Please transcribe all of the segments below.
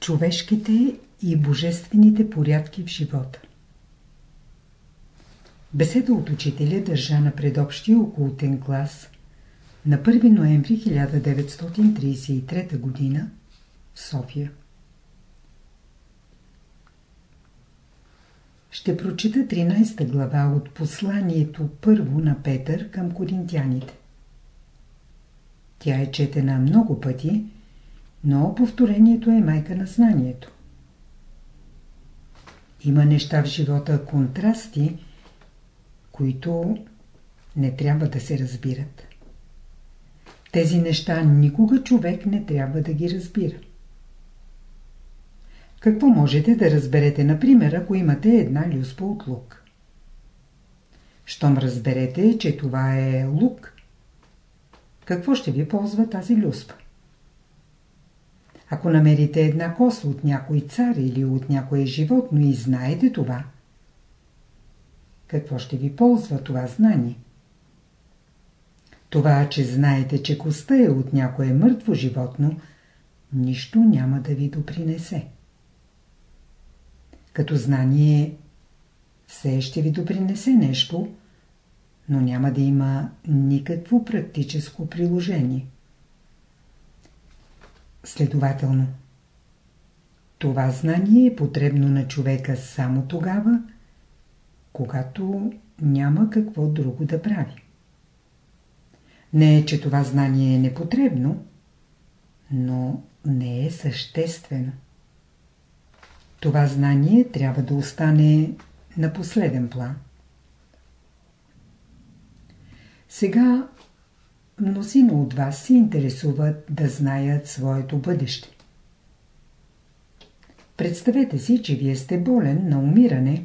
Човешките и божествените порядки в живота Беседа от учителя държа на предобщия окултен клас на 1 ноември 1933 г. в София. Ще прочита 13 глава от посланието първо на Петър към коринтяните. Тя е четена много пъти, но повторението е майка на знанието. Има неща в живота контрасти, които не трябва да се разбират. Тези неща никога човек не трябва да ги разбира. Какво можете да разберете, например, ако имате една люспа от лук? Щом разберете, че това е лук, какво ще ви ползва тази люспа? Ако намерите една коса от някой цар или от някое животно и знаете това, какво ще ви ползва това знание? Това, че знаете, че коста е от някое мъртво животно, нищо няма да ви допринесе. Като знание все ще ви допринесе нещо, но няма да има никакво практическо приложение. Следователно, това знание е потребно на човека само тогава, когато няма какво друго да прави. Не е, че това знание е непотребно, но не е съществено. Това знание трябва да остане на последен план. Сега мнозина от вас се интересуват да знаят своето бъдеще. Представете си, че вие сте болен на умиране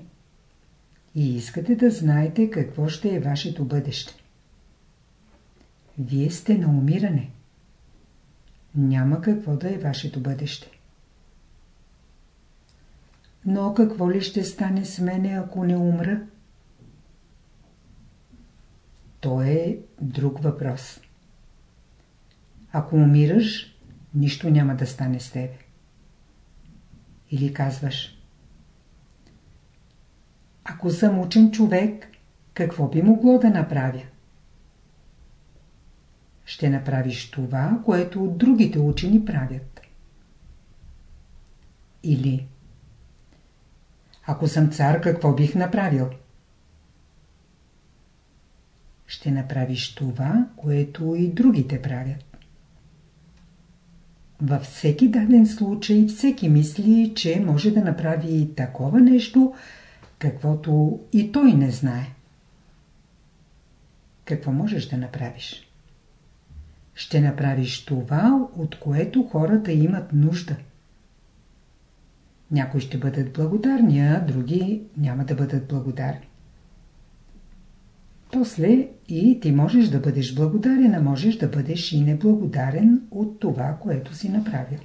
и искате да знаете какво ще е вашето бъдеще. Вие сте на умиране. Няма какво да е вашето бъдеще. Но какво ли ще стане с мене, ако не умра? То е друг въпрос. Ако умираш, нищо няма да стане с тебе. Или казваш Ако съм учен човек, какво би могло да направя? Ще направиш това, което другите учени правят. Или Ако съм цар, какво бих направил? ще направиш това, което и другите правят. Във всеки даден случай всеки мисли, че може да направи такова нещо, каквото и той не знае. Какво можеш да направиш? Ще направиш това, от което хората имат нужда. Някои ще бъдат благодарни, а други няма да бъдат благодарни. После и ти можеш да бъдеш благодарен, а можеш да бъдеш и неблагодарен от това, което си направил.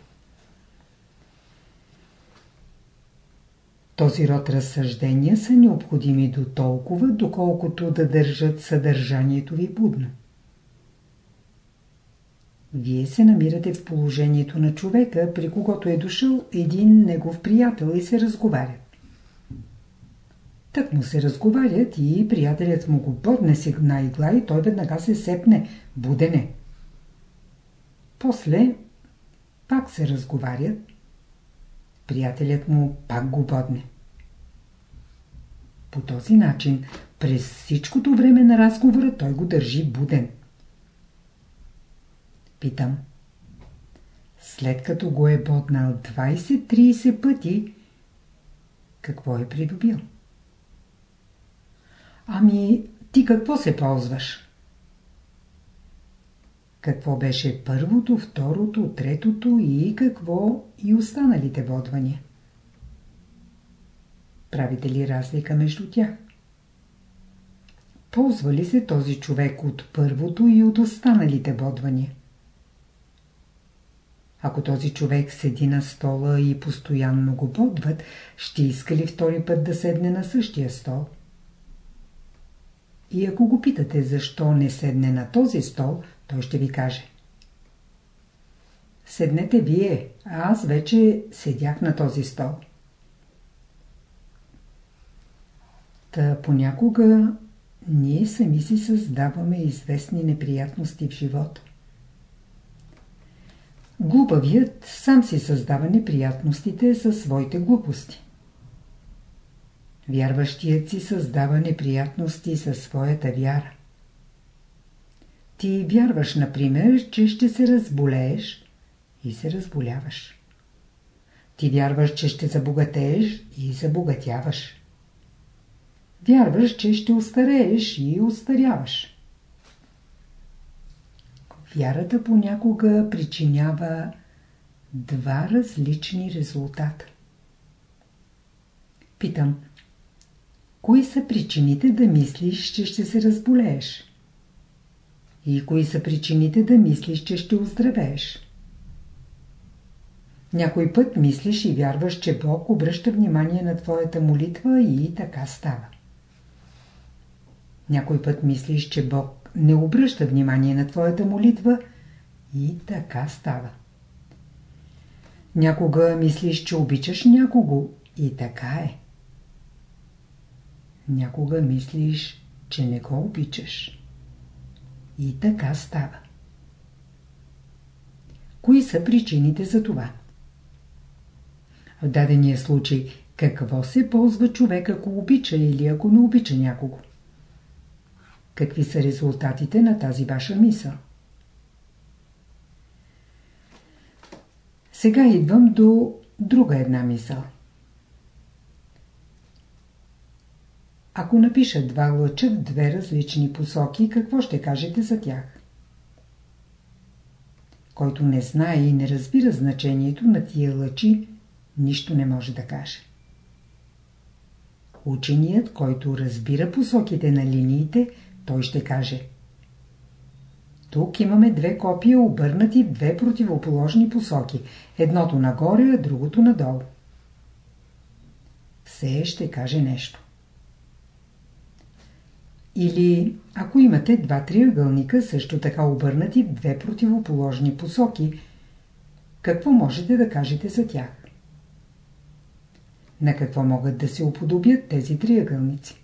Този род разсъждения са необходими до толкова, доколкото да държат съдържанието ви будно. Вие се намирате в положението на човека, при когото е дошъл един негов приятел и се разговарят. Так му се разговарят и приятелят му го бъдне с една игла и той веднага се сепне. Будене. После пак се разговарят. Приятелят му пак го бъдне. По този начин, през всичкото време на разговора, той го държи буден. Питам. След като го е боднал 20-30 пъти, какво е придобил? Ами, ти какво се ползваш? Какво беше първото, второто, третото и какво и останалите водвания? Правите ли разлика между тях? Ползва ли се този човек от първото и от останалите водвания? Ако този човек седи на стола и постоянно го бодват, ще иска ли втори път да седне на същия стол? И ако го питате защо не седне на този стол, той ще ви каже. Седнете вие, а аз вече седях на този стол. Та понякога ние сами си създаваме известни неприятности в живота. Глупавият сам си създава неприятностите със своите глупости. Вярващият си създава неприятности със своята вяра. Ти вярваш, например, че ще се разболееш и се разболяваш. Ти вярваш, че ще забогатееш и забогатяваш. Вярваш, че ще устарееш и устаряваш. Вярата понякога причинява два различни резултата. Питам, кои са причините да мислиш, че ще се разболееш? И кои са причините да мислиш, че ще оздравееш? Някой път мислиш и вярваш, че Бог обръща внимание на твоята молитва и така става. Някой път мислиш, че Бог не обръща внимание на твоята молитва и така става. Някога мислиш, че обичаш някого и така е. Някога мислиш, че не го обичаш. И така става. Кои са причините за това? В дадения случай, какво се ползва човек, ако обича или ако не обича някого? Какви са резултатите на тази ваша мисъл? Сега идвам до друга една мисъл. Ако напиша два лъча в две различни посоки, какво ще кажете за тях? Който не знае и не разбира значението на тия лъчи, нищо не може да каже. Ученият, който разбира посоките на линиите, той ще каже Тук имаме две копия обърнати в две противоположни посоки. Едното нагоре, а другото надолу. Все ще каже нещо. Или ако имате два триъгълника, също така обърнати в две противоположни посоки, какво можете да кажете за тях? На какво могат да се уподобят тези триъгълници?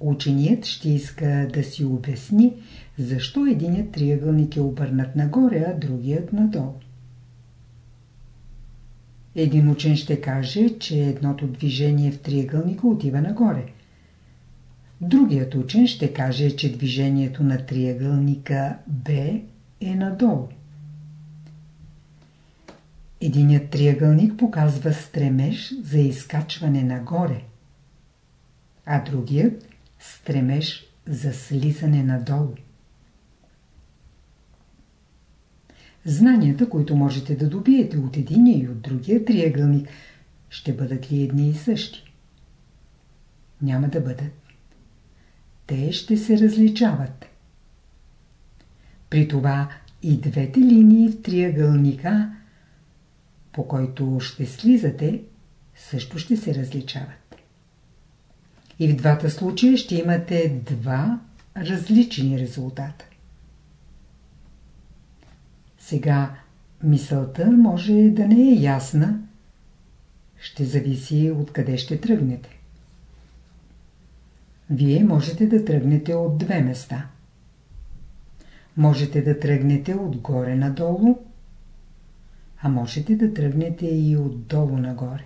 Ученият ще иска да си обясни, защо единият триъгълник е обърнат нагоре, а другият надолу. Един учен ще каже, че едното движение в триъгълника отива нагоре. Другият учен ще каже, че движението на триъгълника Б е надолу. Единият триъгълник показва стремеж за изкачване нагоре, а другият стремеж за слизане надолу. Знанията, които можете да добиете от единия и от другия триъгълник, ще бъдат ли едни и същи? Няма да бъдат. Те ще се различават. При това и двете линии в триъгълника, по който ще слизате, също ще се различават. И в двата случая ще имате два различни резултата. Сега мисълта може да не е ясна. Ще зависи откъде ще тръгнете. Вие можете да тръгнете от две места. Можете да тръгнете отгоре надолу, а можете да тръгнете и отдолу нагоре.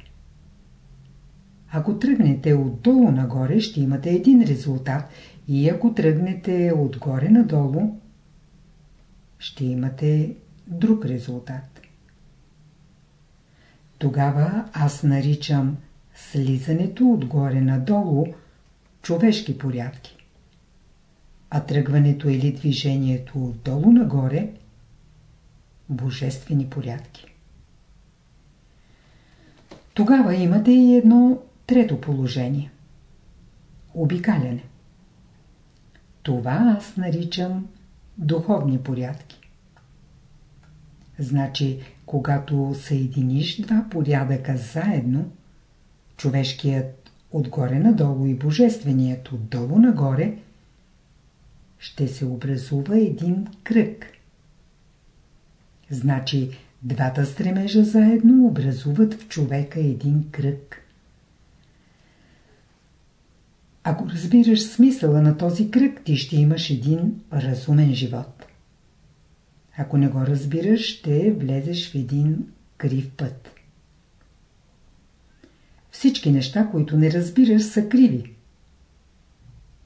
Ако тръгнете отдолу нагоре, ще имате един резултат и ако тръгнете отгоре надолу, ще имате друг резултат. Тогава аз наричам слизането отгоре надолу човешки порядки, а тръгването или движението отдолу нагоре божествени порядки. Тогава имате и едно Трето положение. Обикаляне. Това аз наричам духовни порядки. Значи, когато съединиш два порядъка заедно, човешкият отгоре надолу и божественият отдолу нагоре, ще се образува един кръг. Значи двата стремежа заедно образуват в човека един кръг. Ако разбираш смисъла на този кръг, ти ще имаш един разумен живот. Ако не го разбираш, ще влезеш в един крив път. Всички неща, които не разбираш, са криви.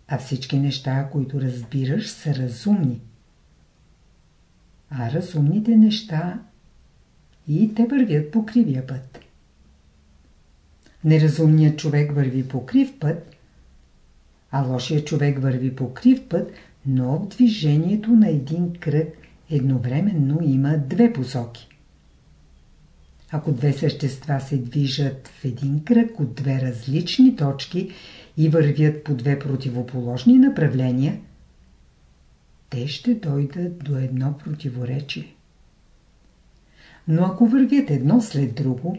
А всички неща, които разбираш, са разумни. А разумните неща и те вървят по кривия път. Неразумният човек върви по крив път, а лошият човек върви по крив път, но в движението на един кръг едновременно има две посоки. Ако две същества се движат в един кръг от две различни точки и вървят по две противоположни направления, те ще дойдат до едно противоречие. Но ако вървят едно след друго,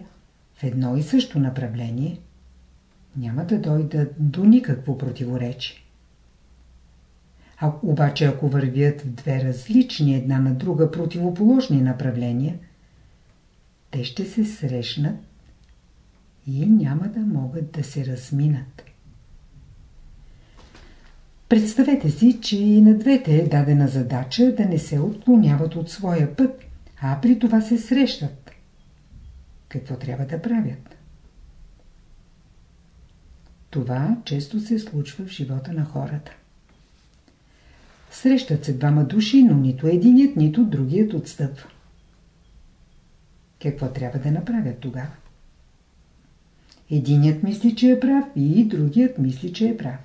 в едно и също направление, няма да дойдат до никакво противоречие. А, обаче ако вървят в две различни една на друга противоположни направления, те ще се срещнат и няма да могат да се разминат. Представете си, че и на двете е дадена задача да не се отклоняват от своя път, а при това се срещат. Какво трябва да правят? Това често се случва в живота на хората. Срещат се двама души, но нито единият, нито другият отстъпва. Какво трябва да направят тогава? Единият мисли, че е прав и другият мисли, че е прав.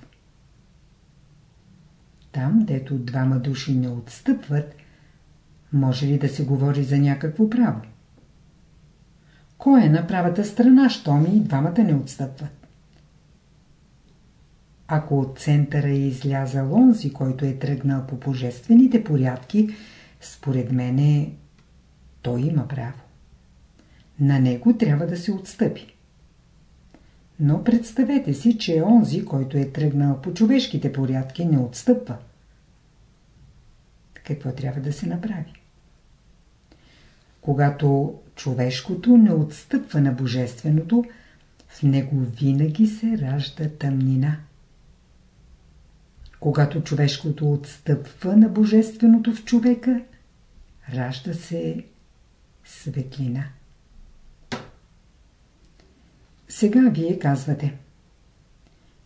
Там, дето двама души не отстъпват, може ли да се говори за някакво право? Кой е на правата страна, щом и двамата не отстъпват? Ако от центъра е излязал онзи, който е тръгнал по божествените порядки, според мене той има право. На него трябва да се отстъпи. Но представете си, че онзи, който е тръгнал по човешките порядки, не отстъпва. Какво трябва да се направи? Когато човешкото не отстъпва на божественото, в него винаги се ражда тъмнина. Когато човешкото отстъпва на божественото в човека, ражда се светлина. Сега вие казвате.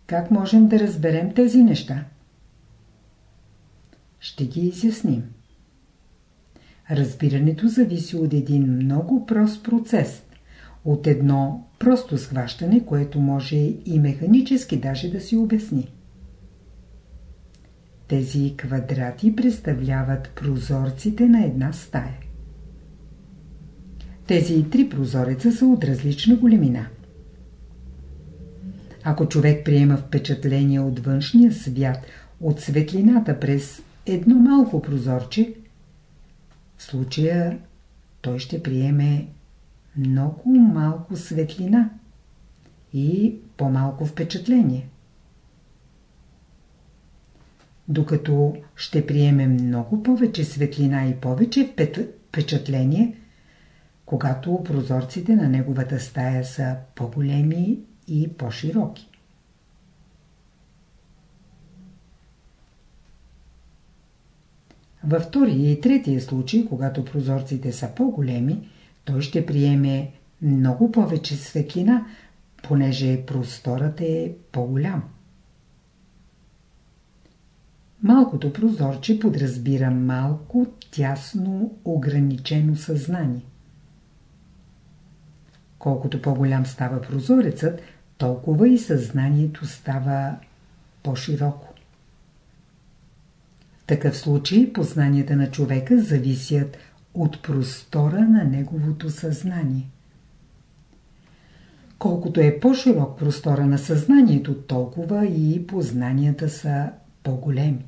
Как можем да разберем тези неща? Ще ги изясним. Разбирането зависи от един много прост процес, от едно просто схващане, което може и механически даже да си обясни. Тези квадрати представляват прозорците на една стая. Тези три прозореца са от различна големина. Ако човек приема впечатление от външния свят, от светлината през едно малко прозорче, в случая той ще приеме много малко светлина и по-малко впечатление. Докато ще приеме много повече светлина и повече впечатление, когато прозорците на неговата стая са по-големи и по-широки. Във втория и третия случай, когато прозорците са по-големи, той ще приеме много повече светлина, понеже просторът е по-голям. Малкото прозорче подразбира малко, тясно, ограничено съзнание. Колкото по-голям става прозорецът, толкова и съзнанието става по-широко. В такъв случай познанията на човека зависят от простора на неговото съзнание. Колкото е по-широк простора на съзнанието, толкова и познанията са по-големи.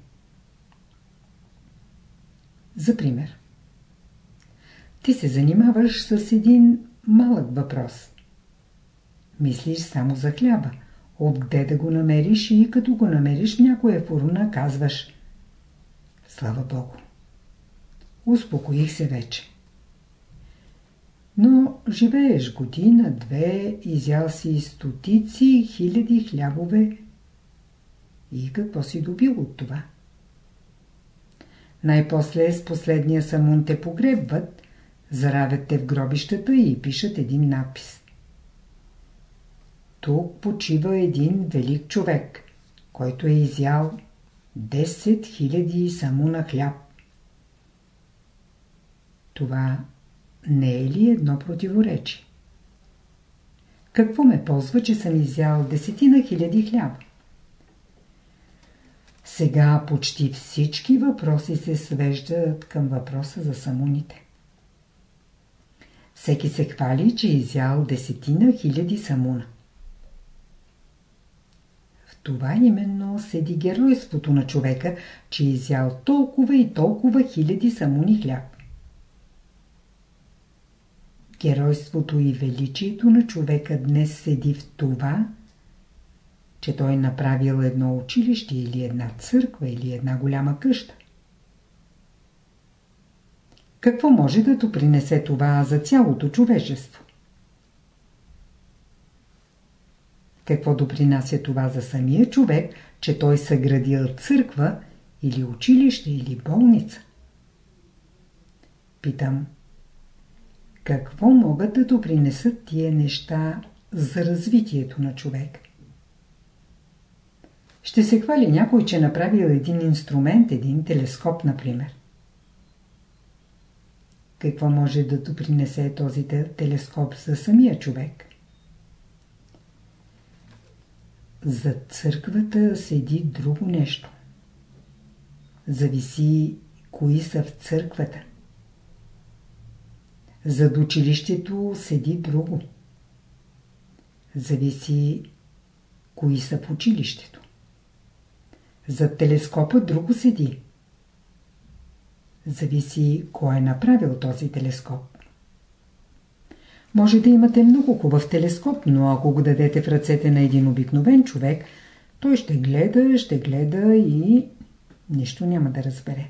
За пример. Ти се занимаваш с един малък въпрос. Мислиш само за хляба. Откъде да го намериш и като го намериш някоя фурна, казваш Слава Богу! Успокоих се вече. Но живееш година, две, изял си стотици, хиляди хлябове. И какво си добил от това? Най-после с последния самун те погребват, заравят те в гробищата и пишат един напис. Тук почива един велик човек, който е изял 10 000 самуна хляб. Това не е ли едно противоречие? Какво ме ползва, че съм изял десетина хиляди хляб? Сега почти всички въпроси се свеждат към въпроса за самуните. Всеки се хвали, че е изял десетина хиляди самуна. Това именно седи геройството на човека, че е изял толкова и толкова хиляди самуни хляб. Геройството и величието на човека днес седи в това, че той направил едно училище или една църква или една голяма къща. Какво може да допринесе това за цялото човечество? Какво допринася това за самия човек, че той съградил църква или училище или болница? Питам. Какво могат да допринесат тия неща за развитието на човек? Ще се хвали някой, че направил един инструмент, един телескоп, например. Какво може да допринесе този телескоп за самия човек? За църквата седи друго нещо. Зависи кои са в църквата. Зад училището седи друго. Зависи кои са в училището. Зад телескопа друго седи. Зависи кой е направил този телескоп. Може да имате много хубав телескоп, но ако го дадете в ръцете на един обикновен човек, той ще гледа, ще гледа и нищо няма да разбере.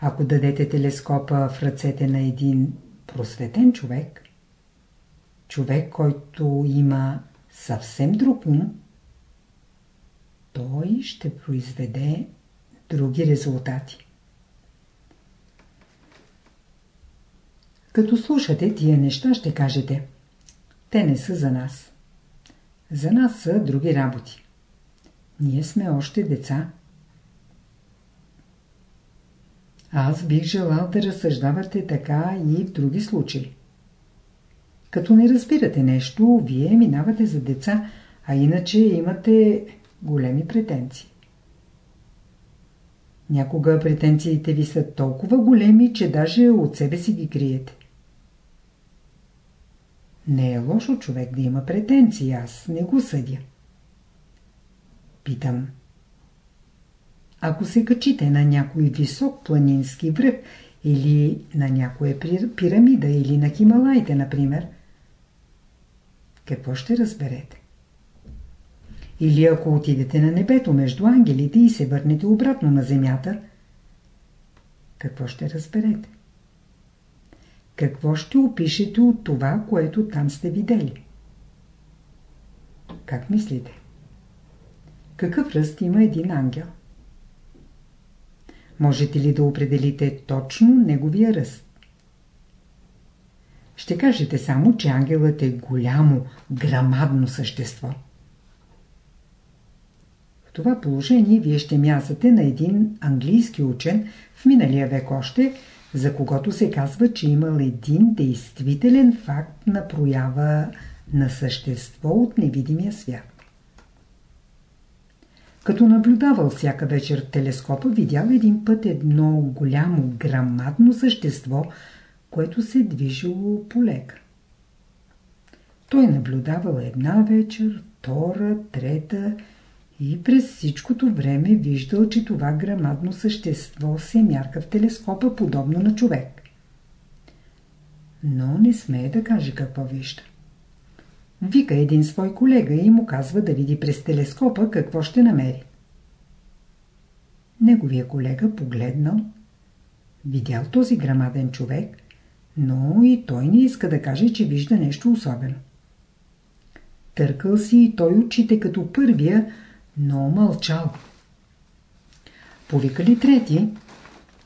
Ако дадете телескопа в ръцете на един просветен човек, човек, който има съвсем друг ум, той ще произведе други резултати. Като слушате тия неща, ще кажете те не са за нас. За нас са други работи. Ние сме още деца. Аз бих желал да разсъждавате така и в други случаи. Като не разбирате нещо, вие минавате за деца, а иначе имате големи претенции. Някога претенциите ви са толкова големи, че даже от себе си ги криете. Не е лошо човек да има претенции, аз не го съдя. Питам. Ако се качите на някой висок планински връх или на някоя пирамида или на Хималайте, например, какво ще разберете? Или ако отидете на небето между ангелите и се върнете обратно на земята, какво ще разберете? Какво ще опишете от това, което там сте видели? Как мислите? Какъв ръст има един ангел? Можете ли да определите точно неговия ръст? Ще кажете само, че ангелът е голямо, грамадно същество. В това положение вие ще мясате на един английски учен в миналия век още, за когото се казва, че имал един действителен факт на проява на същество от невидимия свят. Като наблюдавал всяка вечер телескопа, видял един път едно голямо, грамадно същество, което се движило полека. Той наблюдавал една вечер, втора, трета и през всичкото време виждал, че това грамадно същество се мярка в телескопа, подобно на човек. Но не смее да каже какво вижда. Вика един свой колега и му казва да види през телескопа какво ще намери. Неговия колега погледнал, видял този грамаден човек, но и той не иска да каже, че вижда нещо особено. Търкал си и той очите като първия, но мълчал. Повикали трети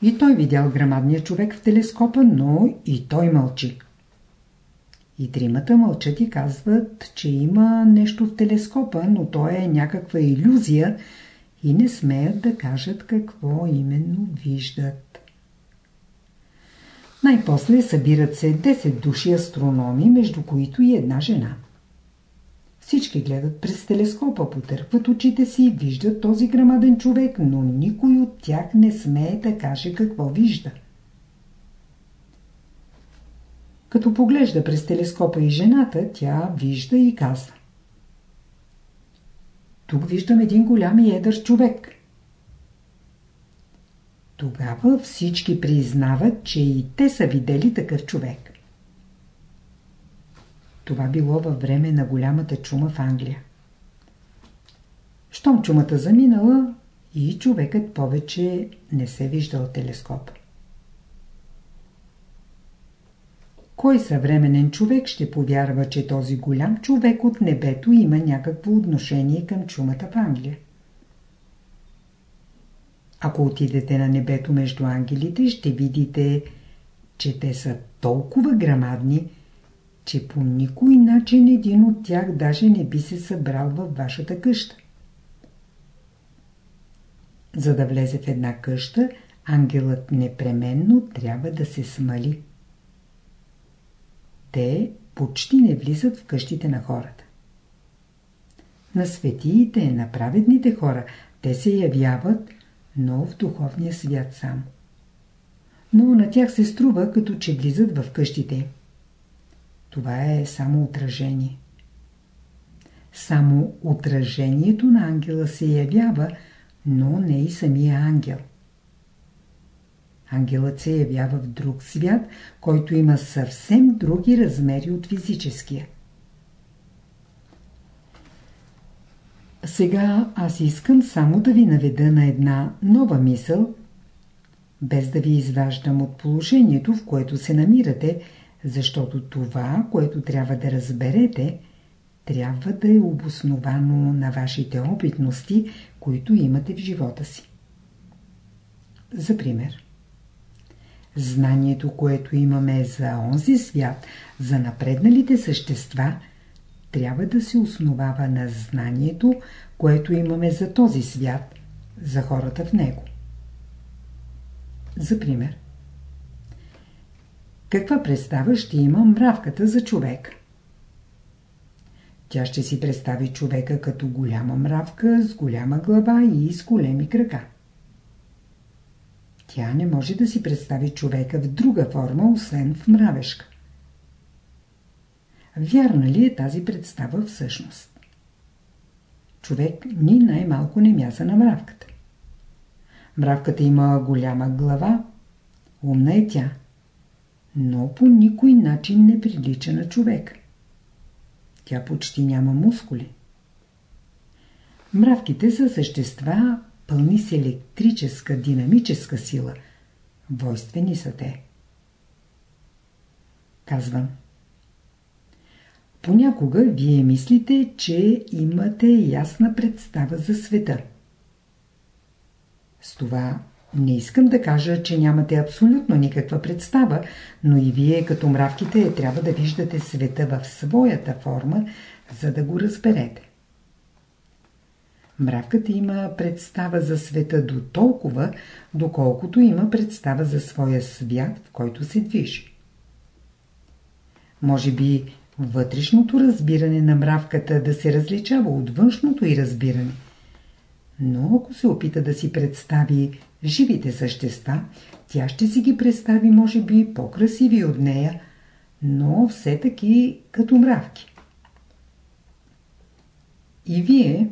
и той видял грамадния човек в телескопа, но и той мълчи. И тримата мълчат и казват, че има нещо в телескопа, но то е някаква иллюзия и не смеят да кажат какво именно виждат. Най-после събират се 10 души астрономи, между които и една жена. Всички гледат през телескопа, потъркват очите си виждат този грамаден човек, но никой от тях не смее да каже какво вижда. Като поглежда през телескопа и жената, тя вижда и казва. Тук виждам един голям и едър човек. Тогава всички признават, че и те са видели такъв човек. Това било във време на голямата чума в Англия. Щом чумата заминала и човекът повече не се виждал телескоп. Кой съвременен човек ще повярва, че този голям човек от небето има някакво отношение към чумата в Англия? Ако отидете на небето между ангелите, ще видите, че те са толкова грамадни, че по никой начин един от тях даже не би се събрал във вашата къща. За да влезе в една къща, ангелът непременно трябва да се смали. Те почти не влизат в къщите на хората. На светиите, на праведните хора, те се явяват, но в духовния свят сам. Но на тях се струва, като че влизат в къщите. Това е само отражение. Само отражението на ангела се явява, но не и самия ангел. Ангелът се явява в друг свят, който има съвсем други размери от физическия. Сега аз искам само да ви наведа на една нова мисъл, без да ви изваждам от положението, в което се намирате, защото това, което трябва да разберете, трябва да е обосновано на вашите опитности, които имате в живота си. За пример. Знанието, което имаме за онзи свят, за напредналите същества, трябва да се основава на знанието, което имаме за този свят, за хората в него. За пример. Каква представа ще има мравката за човек? Тя ще си представи човека като голяма мравка с голяма глава и с големи крака. Тя не може да си представи човека в друга форма, освен в мравешка. Вярна ли е тази представа всъщност? Човек ни най-малко не мяза на мравката. Мравката има голяма глава, умна е тя, но по никой начин не прилича на човек. Тя почти няма мускули. Мравките са същества, пълни с електрическа, динамическа сила. Войствени са те. Казвам. Понякога вие мислите, че имате ясна представа за света. С това не искам да кажа, че нямате абсолютно никаква представа, но и вие като мравките трябва да виждате света в своята форма, за да го разберете. Мравката има представа за света до толкова, доколкото има представа за своя свят, в който се движи. Може би вътрешното разбиране на мравката да се различава от външното и разбиране. Но ако се опита да си представи живите същества, тя ще си ги представи може би по-красиви от нея, но все таки като мравки. И вие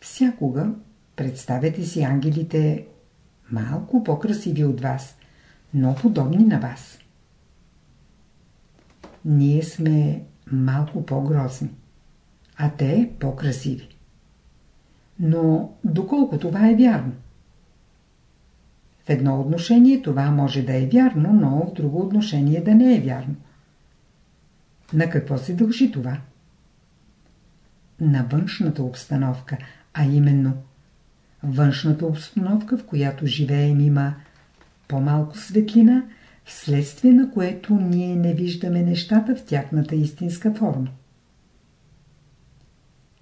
всякога представете си ангелите малко по-красиви от вас, но подобни на вас ние сме малко по-грозни, а те по-красиви. Но доколко това е вярно? Едно отношение това може да е вярно, но в друго отношение да не е вярно. На какво се дължи това? На външната обстановка, а именно външната обстановка, в която живеем има по-малко светлина, вследствие на което ние не виждаме нещата в тяхната истинска форма.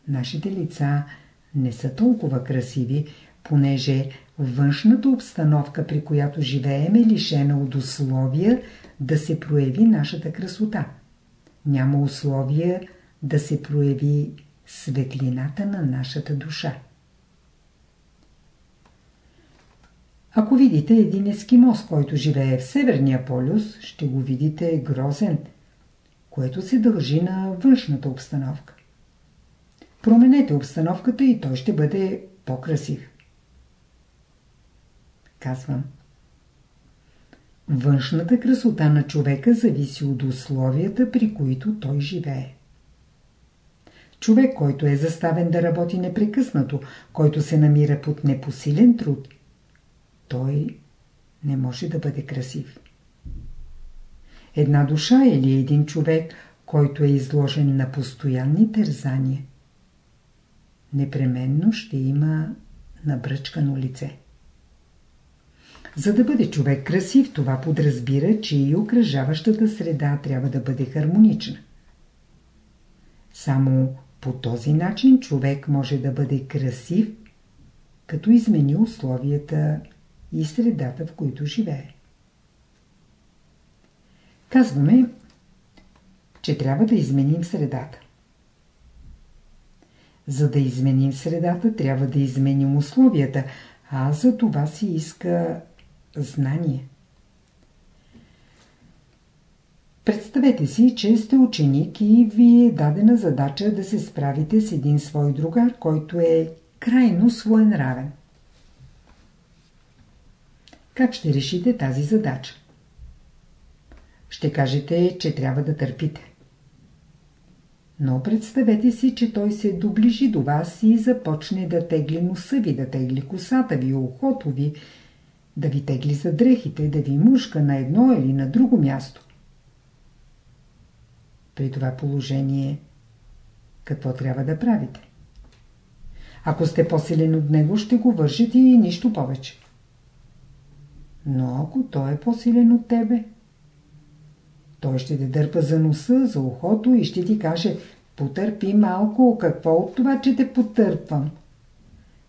Нашите лица не са толкова красиви, понеже външната обстановка, при която живеем е лишена от условия да се прояви нашата красота. Няма условия да се прояви светлината на нашата душа. Ако видите един ескимос, който живее в Северния полюс, ще го видите грозен, което се дължи на външната обстановка. Променете обстановката и той ще бъде по-красив. Казвам. Външната красота на човека зависи от условията, при които той живее. Човек, който е заставен да работи непрекъснато, който се намира под непосилен труд, той не може да бъде красив. Една душа или един човек, който е изложен на постоянни тързания, непременно ще има набръчкано лице. За да бъде човек красив, това подразбира, че и окръжаващата среда трябва да бъде хармонична. Само по този начин човек може да бъде красив, като измени условията и средата, в които живее. Казваме, че трябва да изменим средата. За да изменим средата, трябва да изменим условията, а за това си иска знание. Представете си, че сте ученик и ви е дадена задача да се справите с един свой другар, който е крайно своенравен. Как ще решите тази задача? Ще кажете, че трябва да търпите. Но представете си, че той се доближи до вас и започне да тегли носа ви, да тегли косата ви, ухото ви, да ви тегли за дрехите, да ви мушка на едно или на друго място. При това положение какво трябва да правите? Ако сте по-силен от него, ще го вършите и нищо повече. Но ако той е по-силен от тебе, той ще те дърпа за носа, за ухото и ще ти каже Потърпи малко, какво от това, че те потърпвам?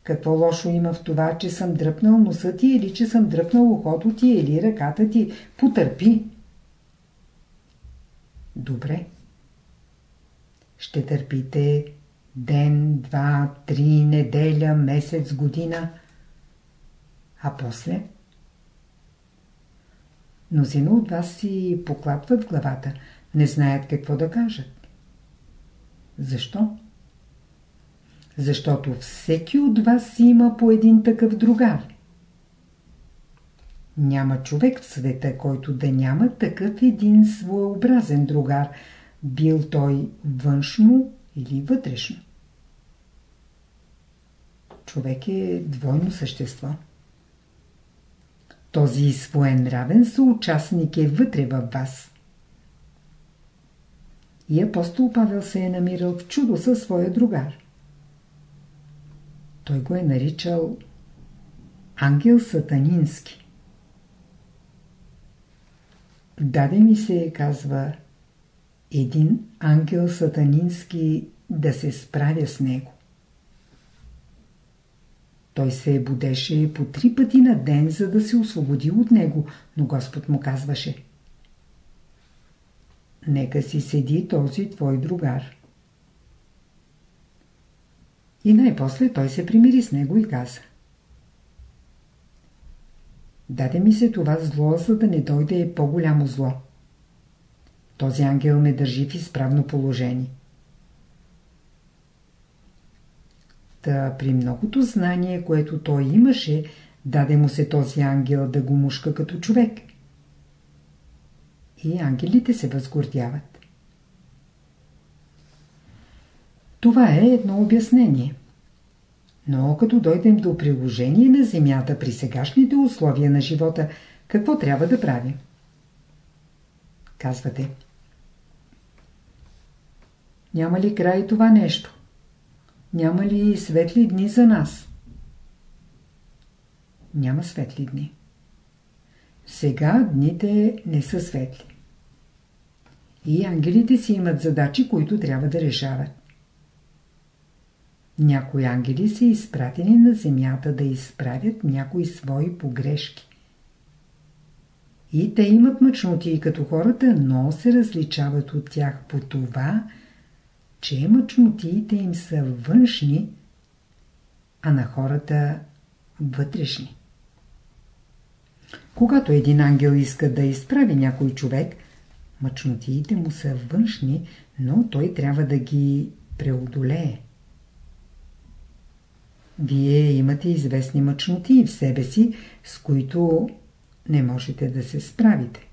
Какво лошо има в това, че съм дръпнал носа ти или че съм дръпнал ухото ти или ръката ти? Потърпи! Добре. Ще търпите ден, два, три, неделя, месец, година. А после? Мнозина от вас си поклапват главата, не знаят какво да кажат. Защо? Защото всеки от вас си има по един такъв другар. Няма човек в света, който да няма такъв един своеобразен другар, бил той външно или вътрешно. Човек е двойно същество. Този своенравен съучастник е вътре във вас. И апостол Павел се е намирал в чудо със своя другар. Той го е наричал ангел сатанински. Даде ми се, казва, един ангел сатанински да се справя с него. Той се будеше по три пъти на ден, за да се освободи от него, но Господ му казваше Нека си седи този твой другар. И най-после той се примири с него и каза Даде ми се това зло, за да не дойде по-голямо зло. Този ангел ме държи в изправно положение. Та при многото знание, което той имаше, даде му се този ангел да го мушка като човек. И ангелите се възгордяват. Това е едно обяснение. Но като дойдем до приложение на Земята при сегашните условия на живота, какво трябва да правим? Казвате. Няма ли край това нещо? Няма ли светли дни за нас? Няма светли дни. Сега дните не са светли. И ангелите си имат задачи, които трябва да решават. Някои ангели са изпратени на земята да изправят някои свои погрешки. И те имат мъчноти като хората, но се различават от тях по това, че мъчнотиите им са външни, а на хората вътрешни. Когато един ангел иска да изправи някой човек, мъчнотиите му са външни, но той трябва да ги преодолее. Вие имате известни мъчноти в себе си, с които не можете да се справите.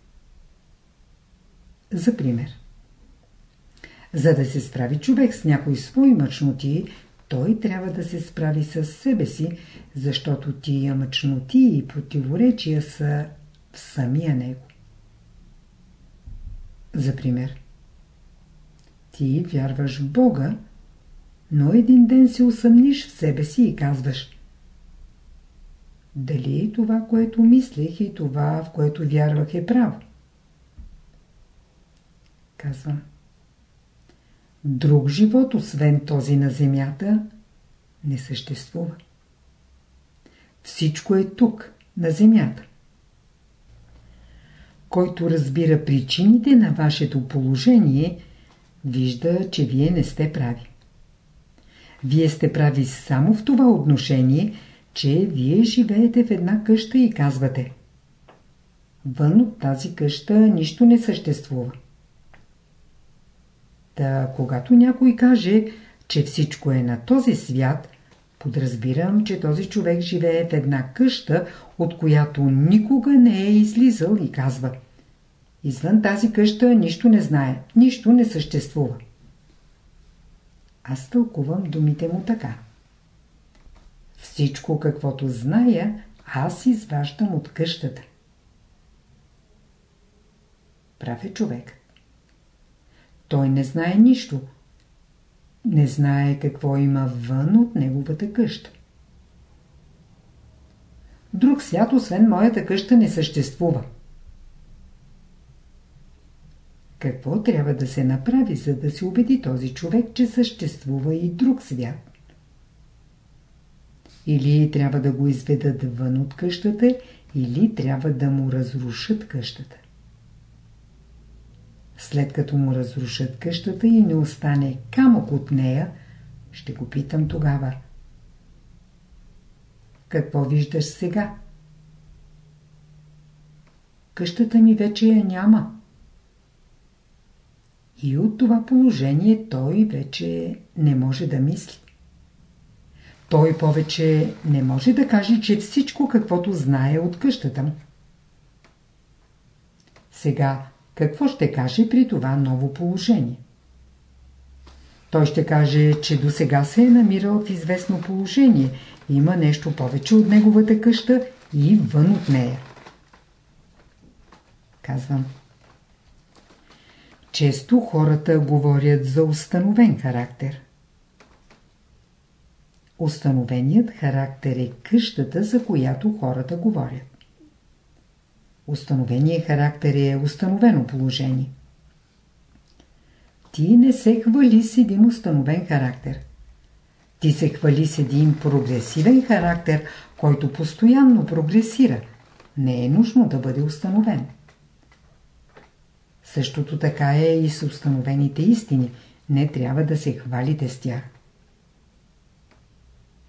За пример. За да се справи човек с някои свои мъчноти, той трябва да се справи с себе си, защото тия мъчноти и противоречия са в самия него. За пример. Ти вярваш в Бога, но един ден се усъмниш в себе си и казваш дали това, което мислех и това, в което вярвах е право. Казвам Друг живот, освен този на земята, не съществува. Всичко е тук, на земята. Който разбира причините на вашето положение, вижда, че вие не сте прави. Вие сте прави само в това отношение, че вие живеете в една къща и казвате Вън от тази къща нищо не съществува. Та, когато някой каже, че всичко е на този свят, подразбирам, че този човек живее в една къща, от която никога не е излизал и казва Извън тази къща нищо не знае, нищо не съществува. Аз тълкувам думите му така. Всичко каквото зная, аз изваждам от къщата. Прав е човек. Той не знае нищо. Не знае какво има вън от неговата къща. Друг свят, освен моята къща, не съществува. Какво трябва да се направи, за да се убеди този човек, че съществува и друг свят? Или трябва да го изведат вън от къщата, или трябва да му разрушат къщата. След като му разрушат къщата и не остане камък от нея, ще го питам тогава. Какво виждаш сега? Къщата ми вече я няма. И от това положение той вече не може да мисли. Той повече не може да каже, че всичко каквото знае от къщата му. Сега, какво ще каже при това ново положение? Той ще каже, че до сега се е намирал в известно положение, има нещо повече от неговата къща и вън от нея. Казвам. Често хората говорят за установен характер. Установеният характер е къщата, за която хората говорят. Установеният характер е установено положение. Ти не се хвали с един установен характер. Ти се хвали с един прогресивен характер, който постоянно прогресира. Не е нужно да бъде установен. Същото така е и с установените истини. Не трябва да се хвалите с тях.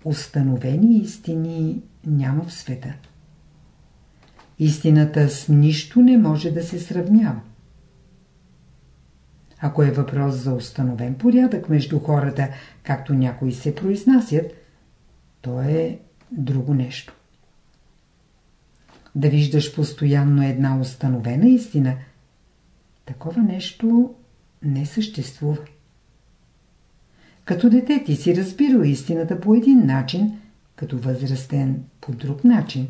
Установени истини няма в света. Истината с нищо не може да се сравнява. Ако е въпрос за установен порядък между хората, както някои се произнасят, то е друго нещо. Да виждаш постоянно една установена истина, такова нещо не съществува. Като дете ти си разбирал истината по един начин, като възрастен по друг начин,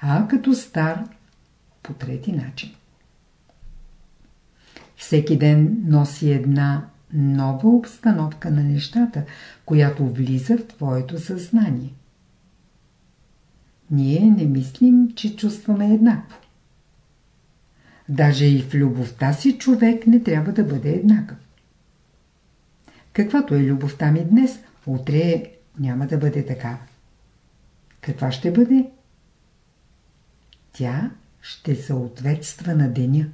а като стар по трети начин. Всеки ден носи една нова обстановка на нещата, която влиза в твоето съзнание. Ние не мислим, че чувстваме еднакво. Даже и в любовта си човек не трябва да бъде еднакъв. Каквато е любовта ми днес, утре няма да бъде такава. Каква ще бъде? Тя ще съответства на деня.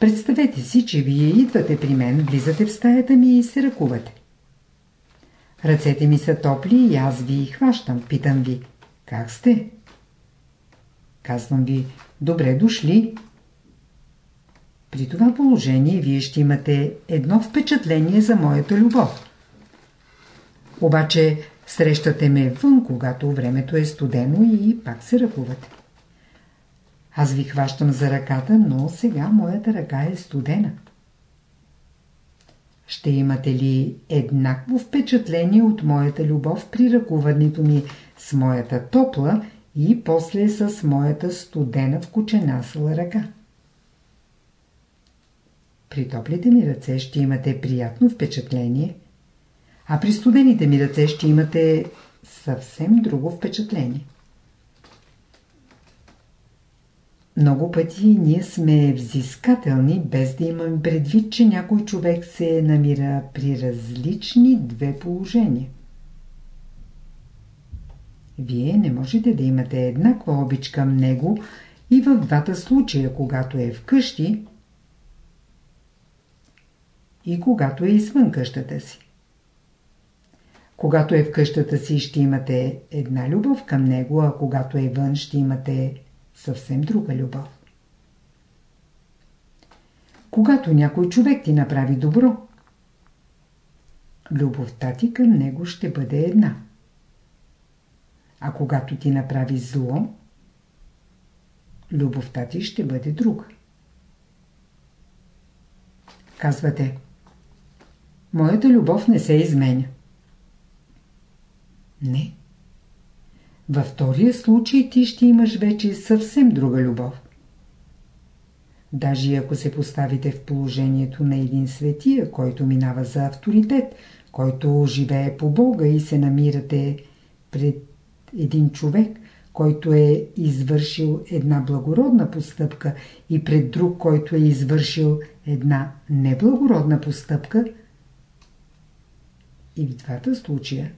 Представете си, че вие идвате при мен, влизате в стаята ми и се ръкувате. Ръцете ми са топли и аз ви хващам. Питам ви, как сте? Казвам ви, добре дошли. При това положение вие ще имате едно впечатление за моята любов. Обаче срещате ме вън, когато времето е студено и пак се ръкувате. Аз ви хващам за ръката, но сега моята ръка е студена. Ще имате ли еднакво впечатление от моята любов при ръкуването ми с моята топла и после с моята студена в кученасала ръка? При топлите ми ръце ще имате приятно впечатление, а при студените ми ръце ще имате съвсем друго впечатление. Много пъти ние сме взискателни, без да имаме предвид, че някой човек се намира при различни две положения. Вие не можете да имате еднаква обич към него и в двата случая, когато е вкъщи и когато е извън къщата си. Когато е в къщата си, ще имате една любов към него, а когато е вън, ще имате съвсем друга любов. Когато някой човек ти направи добро, любовта ти към него ще бъде една. А когато ти направи зло, любовта ти ще бъде друга. Казвате, моята любов не се изменя. Не. Във втория случай ти ще имаш вече съвсем друга любов. Даже ако се поставите в положението на един светия, който минава за авторитет, който живее по Бога и се намирате пред един човек, който е извършил една благородна постъпка и пред друг, който е извършил една неблагородна постъпка, и в двата случая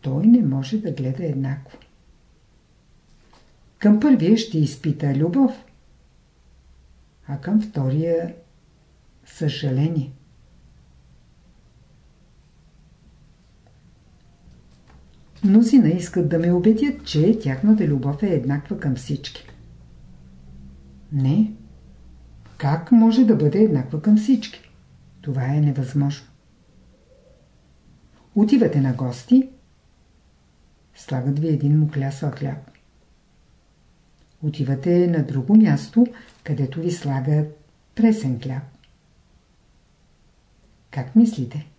той не може да гледа еднакво. Към първия ще изпита любов, а към втория съжаление. Мнозина искат да ме убедят, че тяхната любов е еднаква към всички. Не. Как може да бъде еднаква към всички? Това е невъзможно. Отивате на гости Слагат ви един муклясъл хляб. Отивате на друго място, където ви слагат пресен хляб. Как мислите?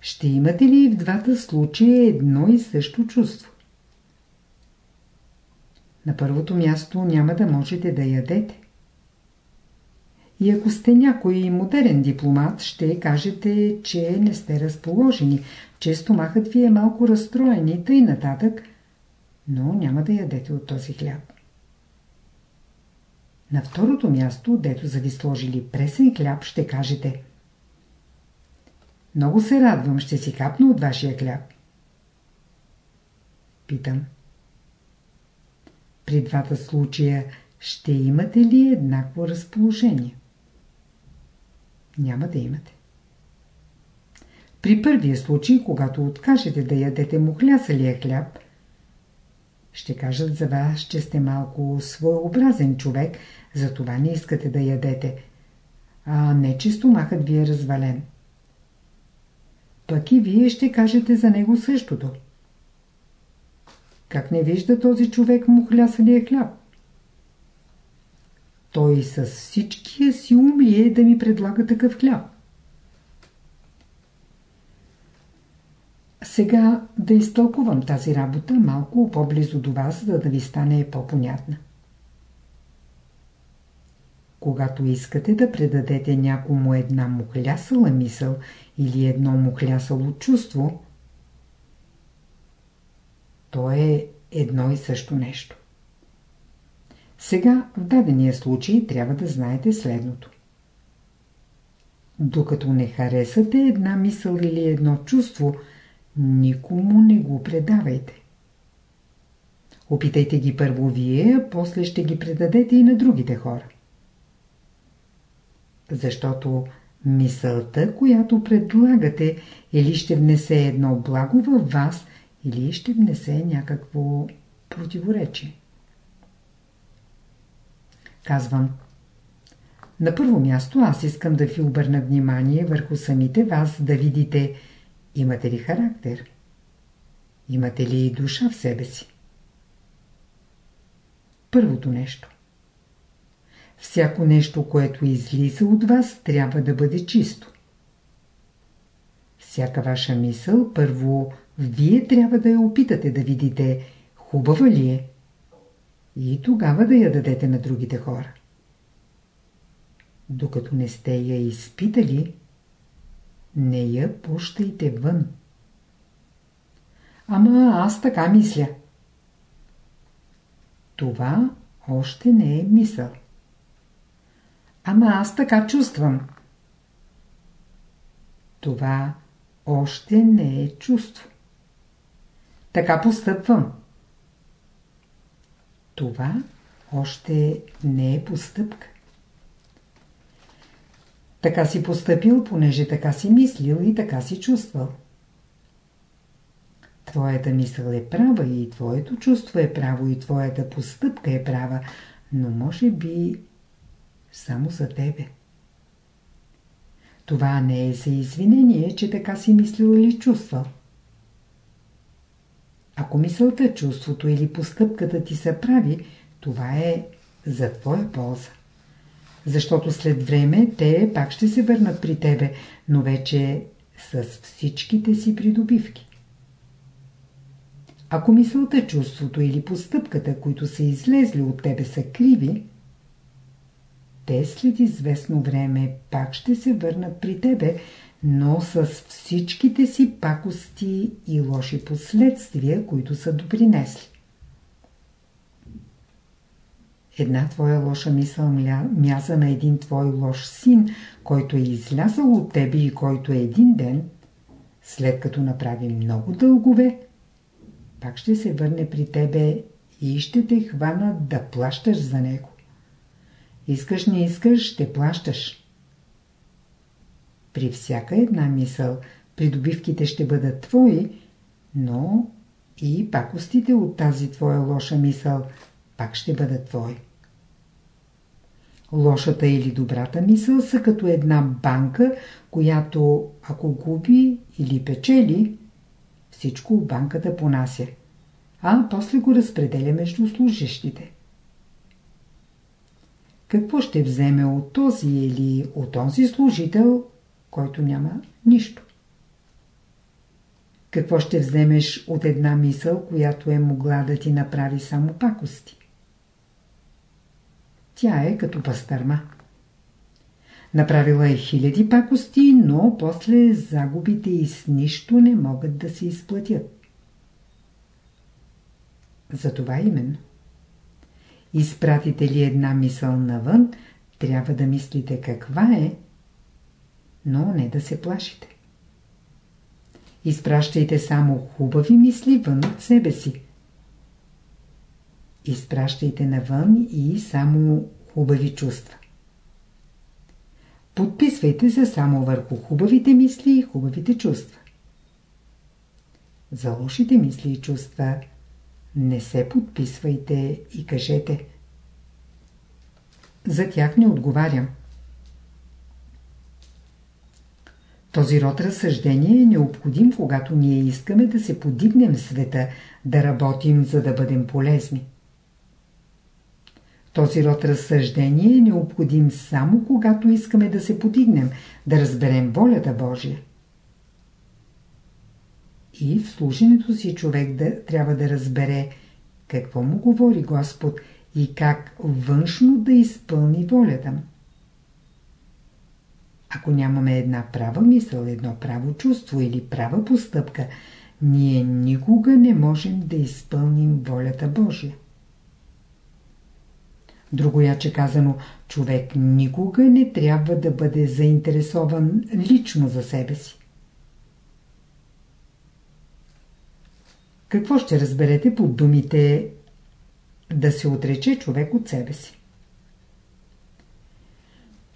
Ще имате ли в двата случая едно и също чувство? На първото място няма да можете да ядете. И ако сте някой модерен дипломат, ще кажете, че не сте разположени, че стомахът ви е малко разстроен и тъй нататък, но няма да ядете от този хляб. На второто място, дето са ви сложили пресен хляб, ще кажете Много се радвам, ще си капна от вашия хляб. Питам. При двата случая ще имате ли еднакво разположение? Няма да имате. При първия случай, когато откажете да ядете мухлясалия хляб, ще кажат за вас, че сте малко своеобразен човек, затова не искате да ядете, а не че стомахът ви е развален пък и вие ще кажете за него същото. Как не вижда този човек мухлясалия хляб? Той с всичкия си ум ли е да ми предлага такъв хляб? Сега да изтълкувам тази работа малко по-близо до вас, за да ви стане по-понятна. Когато искате да предадете някому една мухлясала мисъл или едно мухлясало чувство, то е едно и също нещо. Сега в дадения случай трябва да знаете следното. Докато не харесате една мисъл или едно чувство, никому не го предавайте. Опитайте ги първо вие, а после ще ги предадете и на другите хора. Защото мисълта, която предлагате, или ще внесе едно благо във вас, или ще внесе някакво противоречие. Казвам. На първо място аз искам да ви обърна внимание върху самите вас, да видите имате ли характер, имате ли душа в себе си. Първото нещо. Всяко нещо, което излиза от вас, трябва да бъде чисто. Всяка ваша мисъл, първо, вие трябва да я опитате да видите хубава ли е и тогава да я дадете на другите хора. Докато не сте я изпитали, не я пущайте вън. Ама аз така мисля. Това още не е мисъл. Ама аз така чувствам. Това още не е чувство. Така постъпвам. Това още не е постъпка. Така си постъпил, понеже така си мислил и така си чувствал. Твоята мисъл е права и твоето чувство е право и твоята постъпка е права, но може би само за тебе. Това не е за извинение, че така си мислил или чувствал. Ако мисълта, чувството или постъпката ти са прави, това е за твоя полза. Защото след време те пак ще се върнат при тебе, но вече с всичките си придобивки. Ако мисълта, чувството или постъпката, които са излезли от тебе са криви, те след известно време пак ще се върнат при тебе, но с всичките си пакости и лоши последствия, които са допринесли. Една твоя лоша мисъл мяза на един твой лош син, който е излязъл от тебе и който е един ден, след като направи много дългове, пак ще се върне при тебе и ще те хвана да плащаш за него. Искаш, не искаш, ще плащаш. При всяка една мисъл придобивките ще бъдат твои, но и пакостите от тази твоя лоша мисъл пак ще бъдат твои. Лошата или добрата мисъл са като една банка, която ако губи или печели, всичко банката понася, а после го разпределя между служащите. Какво ще вземе от този или от този служител, който няма нищо? Какво ще вземеш от една мисъл, която е могла да ти направи само пакости? Тя е като пастърма. Направила е хиляди пакости, но после загубите и с нищо не могат да се изплатят. Затова именно. Изпратите ли една мисъл навън, трябва да мислите каква е, но не да се плашите. Изпращайте само хубави мисли вън от себе си. Изпращайте навън и само хубави чувства. Подписвайте се само върху хубавите мисли и хубавите чувства. За лошите мисли и чувства не се подписвайте и кажете. За тях не отговарям. Този род разсъждение е необходим, когато ние искаме да се подигнем в света, да работим, за да бъдем полезни. Този род разсъждение е необходим само когато искаме да се подигнем, да разберем волята Божия. И в служенето си човек да, трябва да разбере какво му говори Господ и как външно да изпълни волята му. Ако нямаме една права мисъл, едно право чувство или права постъпка, ние никога не можем да изпълним волята Божия. Другояче казано, човек никога не трябва да бъде заинтересован лично за себе си. Какво ще разберете под думите да се отрече човек от себе си?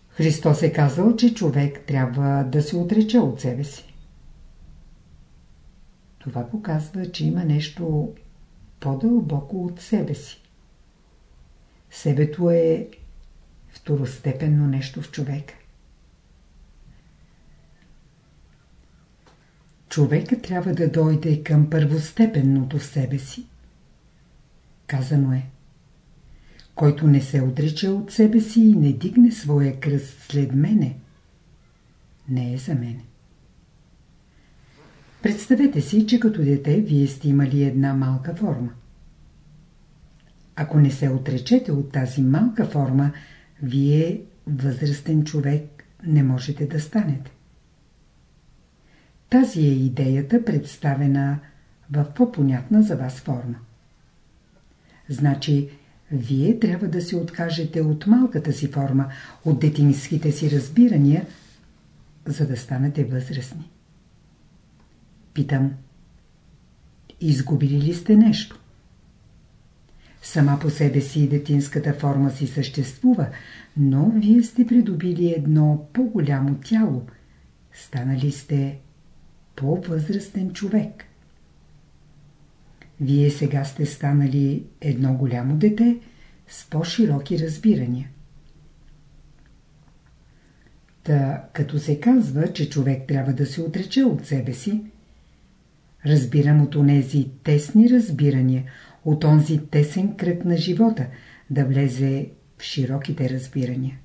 Христос е казал, че човек трябва да се отрече от себе си. Това показва, че има нещо по-дълбоко от себе си. Себето е второстепенно нещо в човека. Човека трябва да дойде към първостепенното в себе си. Казано е който не се отрича от себе си и не дигне своя кръст след мене, не е за мене. Представете си, че като дете вие сте имали една малка форма. Ако не се отречете от тази малка форма, вие, възрастен човек, не можете да станете. Тази е идеята представена в по-понятна за вас форма. Значи, вие трябва да се откажете от малката си форма, от детинските си разбирания, за да станете възрастни. Питам, изгубили ли сте нещо? Сама по себе си детинската форма си съществува, но вие сте придобили едно по-голямо тяло. Станали сте по-възрастен човек. Вие сега сте станали едно голямо дете с по-широки разбирания. Та, като се казва, че човек трябва да се отрече от себе си, разбирам от онези тесни разбирания, от онзи тесен кръг на живота, да влезе в широките разбирания.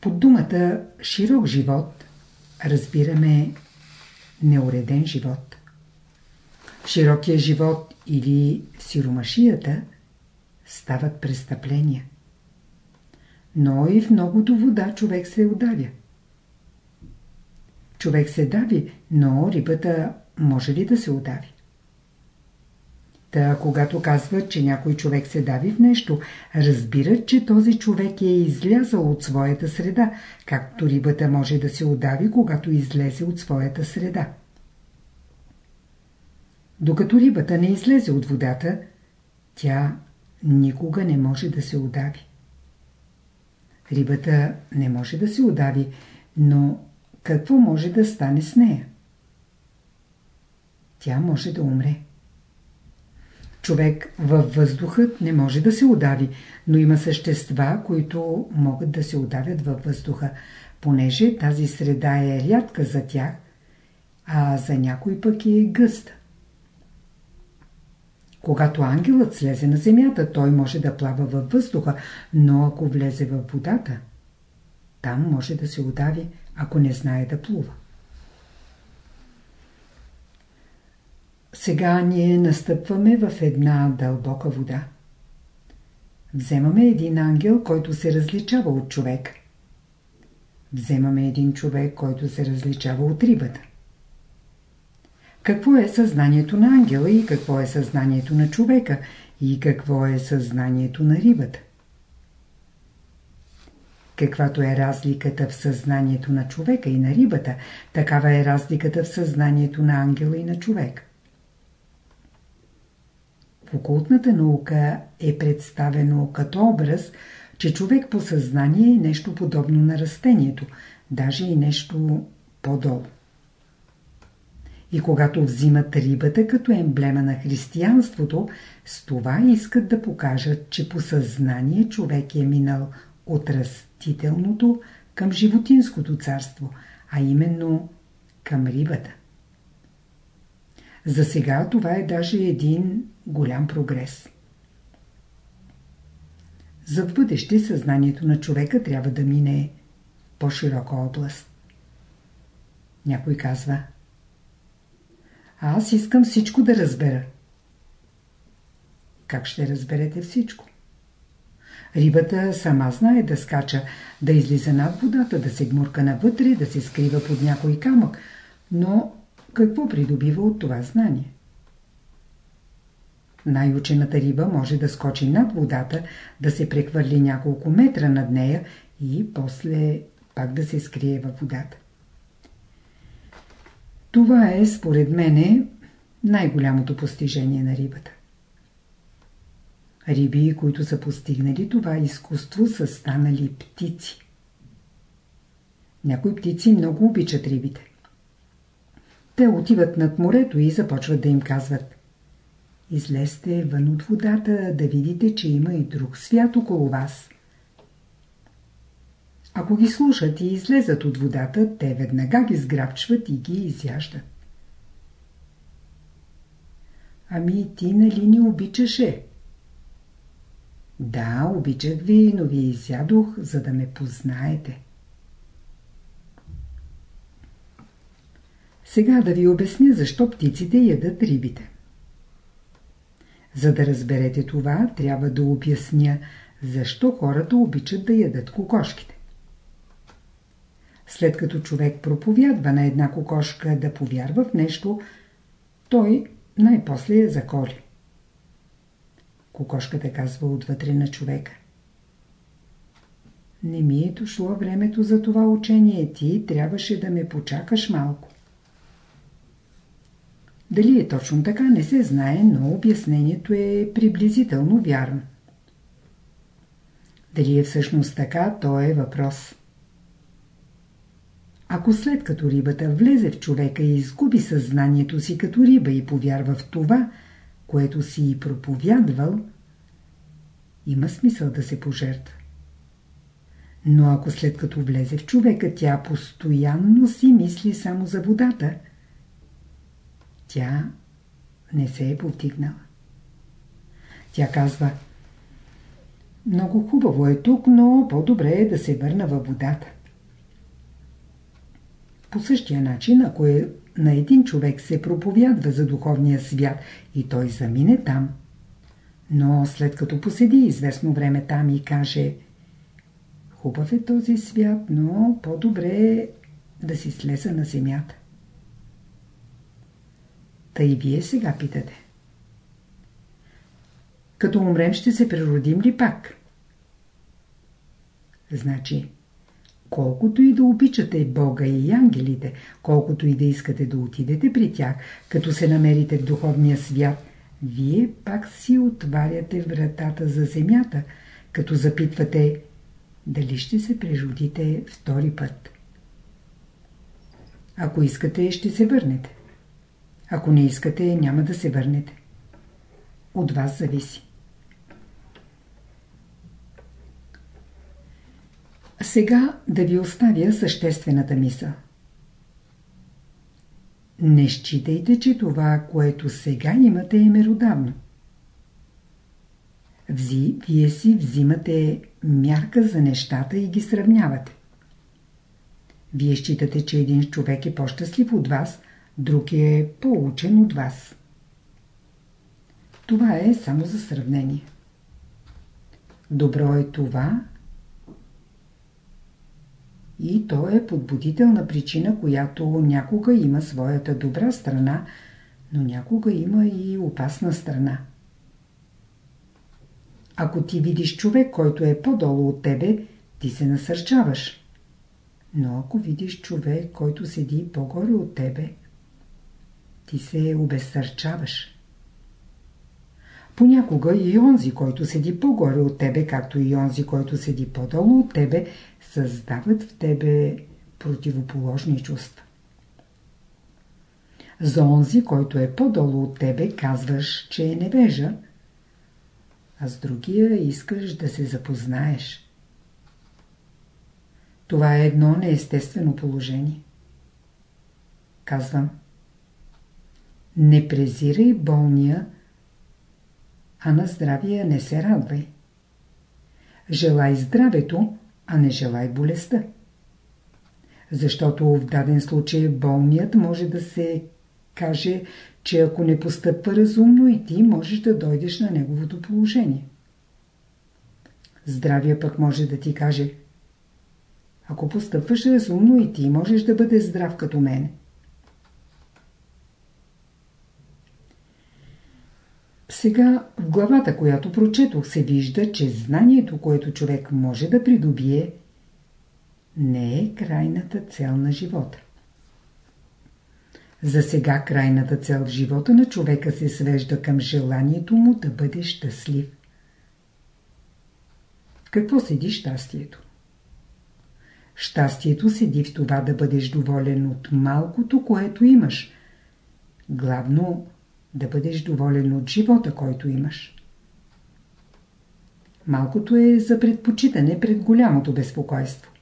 Под думата «широк живот» разбираме неуреден живот. Широкия живот или сиромашията стават престъпления. Но и в многото вода човек се удавя. Човек се дави, но рибата може ли да се удави? Та, когато казват, че някой човек се дави в нещо, разбират, че този човек е излязъл от своята среда, както рибата може да се удави, когато излезе от своята среда. Докато рибата не излезе от водата, тя никога не може да се удави. Рибата не може да се удави, но какво може да стане с нея? Тя може да умре. Човек във въздухът не може да се удави, но има същества, които могат да се удавят във въздуха, понеже тази среда е рядка за тях, а за някой пък е гъста. Когато ангелът слезе на земята, той може да плава във въздуха, но ако влезе във водата, там може да се удави, ако не знае да плува. Сега ние настъпваме в една дълбока вода. Вземаме един ангел, който се различава от човек. Вземаме един човек, който се различава от рибата. Какво е съзнанието на ангела и какво е съзнанието на човека и какво е съзнанието на рибата? Каквато е разликата в съзнанието на човека и на рибата, такава е разликата в съзнанието на ангела и на човек. Окултната наука е представено като образ, че човек по съзнание е нещо подобно на растението, даже и нещо по-долу. И когато взимат рибата като емблема на християнството, с това искат да покажат, че по съзнание човек е минал от растителното към животинското царство, а именно към рибата. За сега това е даже един голям прогрес. За бъдеще съзнанието на човека трябва да мине по-широка област. Някой казва – А аз искам всичко да разбера. Как ще разберете всичко? Рибата сама знае да скача, да излиза над водата, да се гмурка навътре, да се скрива под някой камък. Но какво придобива от това знание? Най-учената риба може да скочи над водата, да се прехвърли няколко метра над нея и после пак да се скрие във водата. Това е, според мене, най-голямото постижение на рибата. Риби, които са постигнали това изкуство, са станали птици. Някои птици много обичат рибите. Те отиват над морето и започват да им казват Излезте вън от водата, да видите, че има и друг свят около вас. Ако ги слушат и излезат от водата, те веднага ги сграбчват и ги изяждат. Ами ти нали ни обичаше? Да, обичах ви, но ви изядох, за да ме познаете. Сега да ви обясня защо птиците ядат рибите. За да разберете това, трябва да обясня защо хората обичат да ядат кокошките. След като човек проповядва на една кокошка да повярва в нещо, той най-после я заколи. Кокошката казва отвътре на човека. Не ми е дошло времето за това учение. Ти трябваше да ме почакаш малко. Дали е точно така, не се знае, но обяснението е приблизително вярно. Дали е всъщност така, то е въпрос. Ако след като рибата влезе в човека и изгуби съзнанието си като риба и повярва в това, което си и проповядвал, има смисъл да се пожертва. Но ако след като влезе в човека, тя постоянно си мисли само за водата, тя не се е повдигнала. Тя казва Много хубаво е тук, но по-добре е да се върна във водата. По същия начин, ако е на един човек се проповядва за духовния свят и той замине там, но след като поседи известно време там и каже Хубав е този свят, но по-добре е да си слеса на земята. Та и вие сега питате. Като умрем, ще се природим ли пак? Значи, колкото и да обичате Бога и ангелите, колкото и да искате да отидете при тях, като се намерите в духовния свят, вие пак си отваряте вратата за земята, като запитвате дали ще се прежудите втори път. Ако искате, ще се върнете. Ако не искате, няма да се върнете. От вас зависи. Сега да ви оставя съществената мисъл. Не считайте, че това, което сега имате е меродавно. Взи, вие си взимате мярка за нещата и ги сравнявате. Вие считате, че един човек е по-щастлив от вас, друг е по-учен от вас. Това е само за сравнение. Добро е това, и то е подбудителна причина, която някога има своята добра страна, но някога има и опасна страна. Ако ти видиш човек, който е по-долу от тебе, ти се насърчаваш. Но ако видиш човек, който седи по-горе от тебе, ти се обезсърчаваш. Понякога и онзи, който седи по-горе от тебе, както и онзи, който седи по-долу от тебе, създават в тебе противоположни чувства. За онзи, който е по-долу от тебе, казваш, че е невежа, а с другия искаш да се запознаеш. Това е едно неестествено положение. Казвам, не презирай болния, а на здравия не се радвай. Желай здравето, а не желай болестта. Защото в даден случай болният може да се каже, че ако не постъпва разумно и ти можеш да дойдеш на неговото положение. Здравия пък може да ти каже Ако постъпваш разумно и ти можеш да бъдеш здрав като мене. Сега в главата, която прочетох, се вижда, че знанието, което човек може да придобие, не е крайната цел на живота. За сега крайната цел в живота на човека се свежда към желанието му да бъде щастлив. Какво седи щастието? Щастието седи в това да бъдеш доволен от малкото, което имаш. Главно да бъдеш доволен от живота, който имаш. Малкото е за предпочитане пред голямото безпокойство.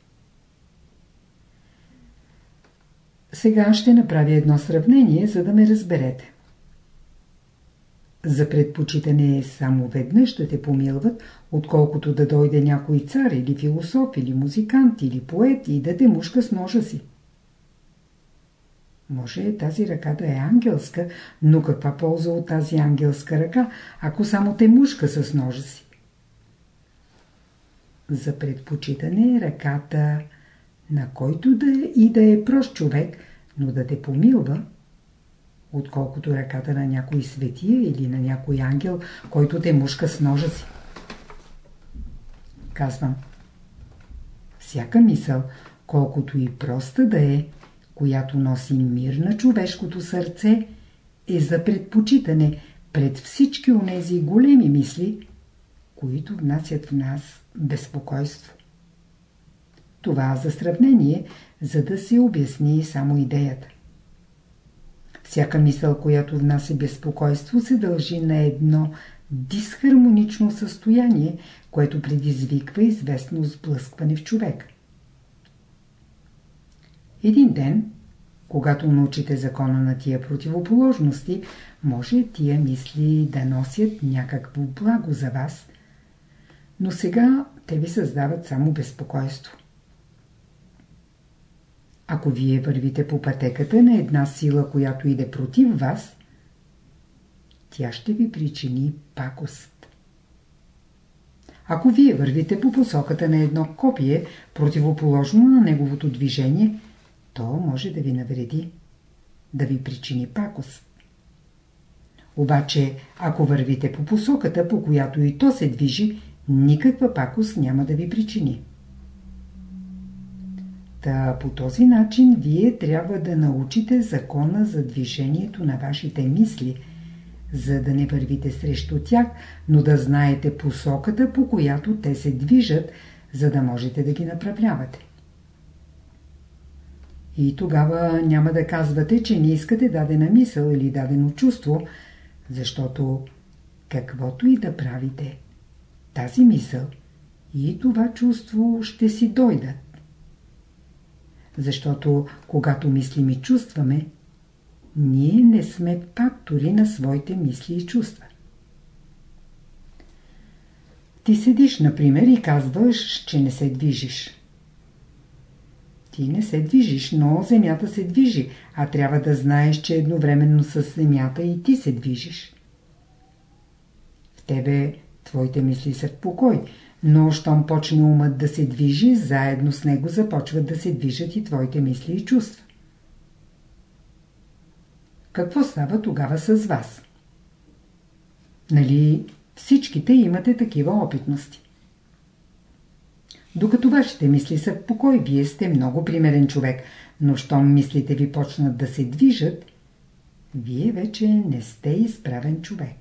Сега ще направя едно сравнение, за да ме разберете. За предпочитане е само веднъж да те помилват, отколкото да дойде някой цар или философ, или музикант, или поет и да те мушка с ножа си. Може тази ръка да е ангелска, но каква полза от тази ангелска ръка, ако само те мушка с ножа си? За предпочитане е ръката, на който да е и да е прост човек, но да те помилва, отколкото ръката на някой светия или на някой ангел, който те мушка с ножа си. Казвам, всяка мисъл, колкото и проста да е, която носи мир на човешкото сърце, е за предпочитане пред всички онези големи мисли, които внасят в нас безпокойство. Това за сравнение, за да се обясни само идеята. Всяка мисъл, която внася безпокойство, се дължи на едно дисхармонично състояние, което предизвиква известно сблъскване в човека. Един ден, когато научите закона на тия противоположности, може тия мисли да носят някакво благо за вас, но сега те ви създават само безпокойство. Ако вие вървите по пътеката на една сила, която иде против вас, тя ще ви причини пакост. Ако вие вървите по посоката на едно копие, противоположно на неговото движение, то може да ви навреди, да ви причини пакост. Обаче, ако вървите по посоката, по която и то се движи, никаква пакост няма да ви причини. Та по този начин вие трябва да научите закона за движението на вашите мисли, за да не вървите срещу тях, но да знаете посоката, по която те се движат, за да можете да ги направлявате. И тогава няма да казвате, че не искате дадена мисъл или дадено чувство, защото каквото и да правите, тази мисъл и това чувство ще си дойдат. Защото когато мислим и чувстваме, ние не сме фактори на своите мисли и чувства. Ти седиш, например, и казваш, че не се движиш. Ти не се движиш, но Земята се движи, а трябва да знаеш, че едновременно с Земята и ти се движиш. В тебе твоите мисли са в покой, но щом почне умът да се движи, заедно с него започват да се движат и твоите мисли и чувства. Какво става тогава с вас? Нали всичките имате такива опитности? Докато вашите мисли са в покой, вие сте много примерен човек, но щом мислите ви почнат да се движат, вие вече не сте изправен човек.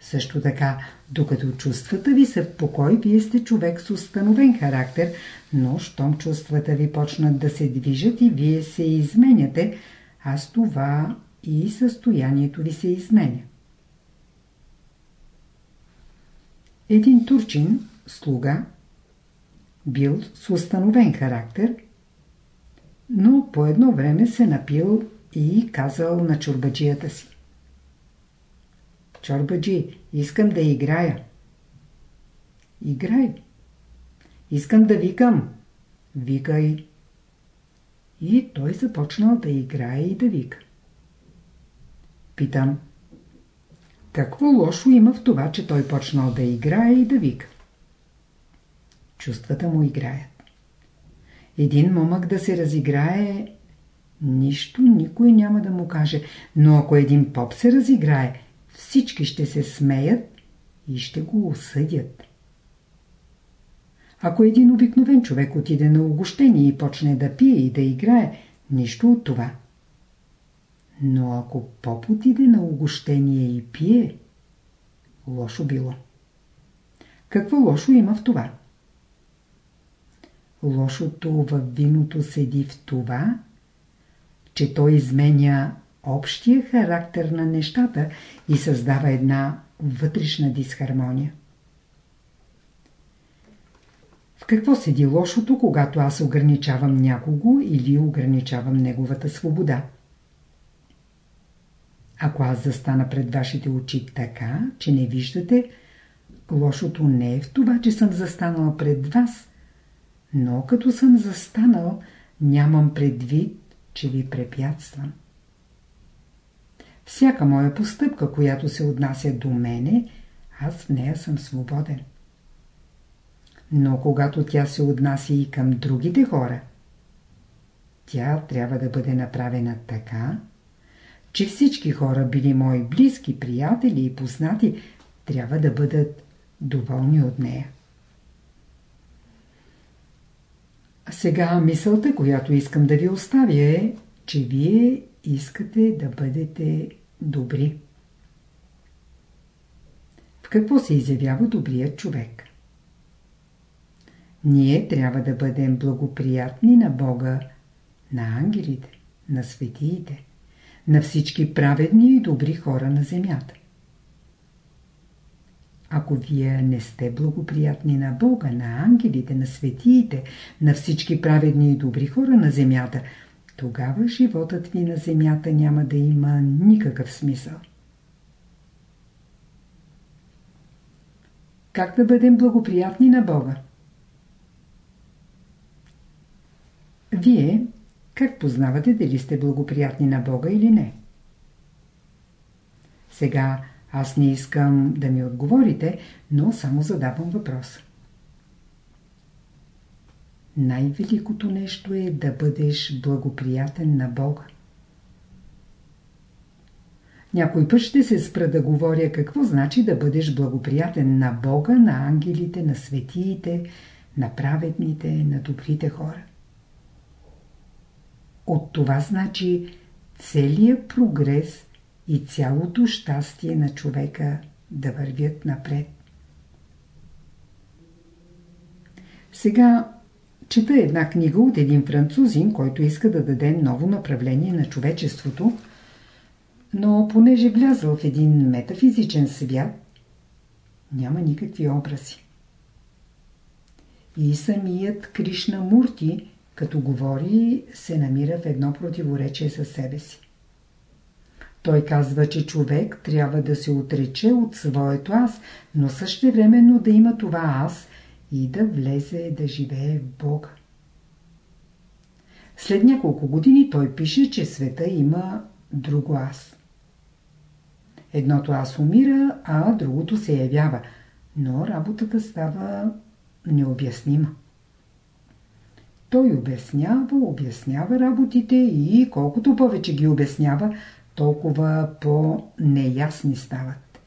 Също така, докато чувствата ви са в покой, вие сте човек с установен характер, но щом чувствата ви почнат да се движат и вие се изменяте, а с това и състоянието ви се изменя. Един турчин, слуга, бил с установен характер, но по едно време се напил и казал на чурбаджията си. Чорбаджи, искам да играя. Играй. Искам да викам. Викай. и той започнал да играе и да вика. Питам. Какво лошо има в това, че той почнал да играе и да вика? Чувствата му играят. Един момък да се разиграе, нищо никой няма да му каже, но ако един поп се разиграе, всички ще се смеят и ще го осъдят. Ако един обикновен човек отиде на огощение и почне да пие и да играе, нищо от това. Но ако поп отиде на огощение и пие, лошо било. Какво лошо има в това? Лошото във виното седи в това, че той изменя общия характер на нещата и създава една вътрешна дисхармония. В какво седи лошото, когато аз ограничавам някого или ограничавам неговата свобода? Ако аз застана пред вашите очи така, че не виждате, лошото не е в това, че съм застанал пред вас, но като съм застанал, нямам предвид, че ви препятствам. Всяка моя постъпка, която се отнася до мене, аз в нея съм свободен. Но когато тя се отнася и към другите хора, тя трябва да бъде направена така, че всички хора, били мои близки, приятели и познати, трябва да бъдат доволни от нея. Сега мисълта, която искам да ви оставя е, че вие искате да бъдете добри. В какво се изявява добрият човек? Ние трябва да бъдем благоприятни на Бога, на ангелите, на светиите, на всички праведни и добри хора на земята. Ако вие не сте благоприятни на Бога, на ангелите, на светиите, на всички праведни и добри хора на земята, тогава животът ви на земята няма да има никакъв смисъл. Как да бъдем благоприятни на Бога? Вие как познавате дали сте благоприятни на Бога или не? Сега аз не искам да ми отговорите, но само задавам въпрос. Най-великото нещо е да бъдеш благоприятен на Бога. Някой път ще се спра да говоря какво значи да бъдеш благоприятен на Бога, на ангелите, на светиите, на праведните, на добрите хора. От това значи целият прогрес и цялото щастие на човека да вървят напред. Сега чета една книга от един французин, който иска да даде ново направление на човечеството, но понеже влязъл в един метафизичен свят, няма никакви образи. И самият Кришна Мурти, като говори, се намира в едно противоречие със себе си. Той казва, че човек трябва да се отрече от своето аз, но същевременно да има това аз и да влезе да живее в Бога. След няколко години той пише, че света има друго аз. Едното аз умира, а другото се явява, но работата става необяснима. Той обяснява, обяснява работите и колкото повече ги обяснява, толкова по-неясни стават.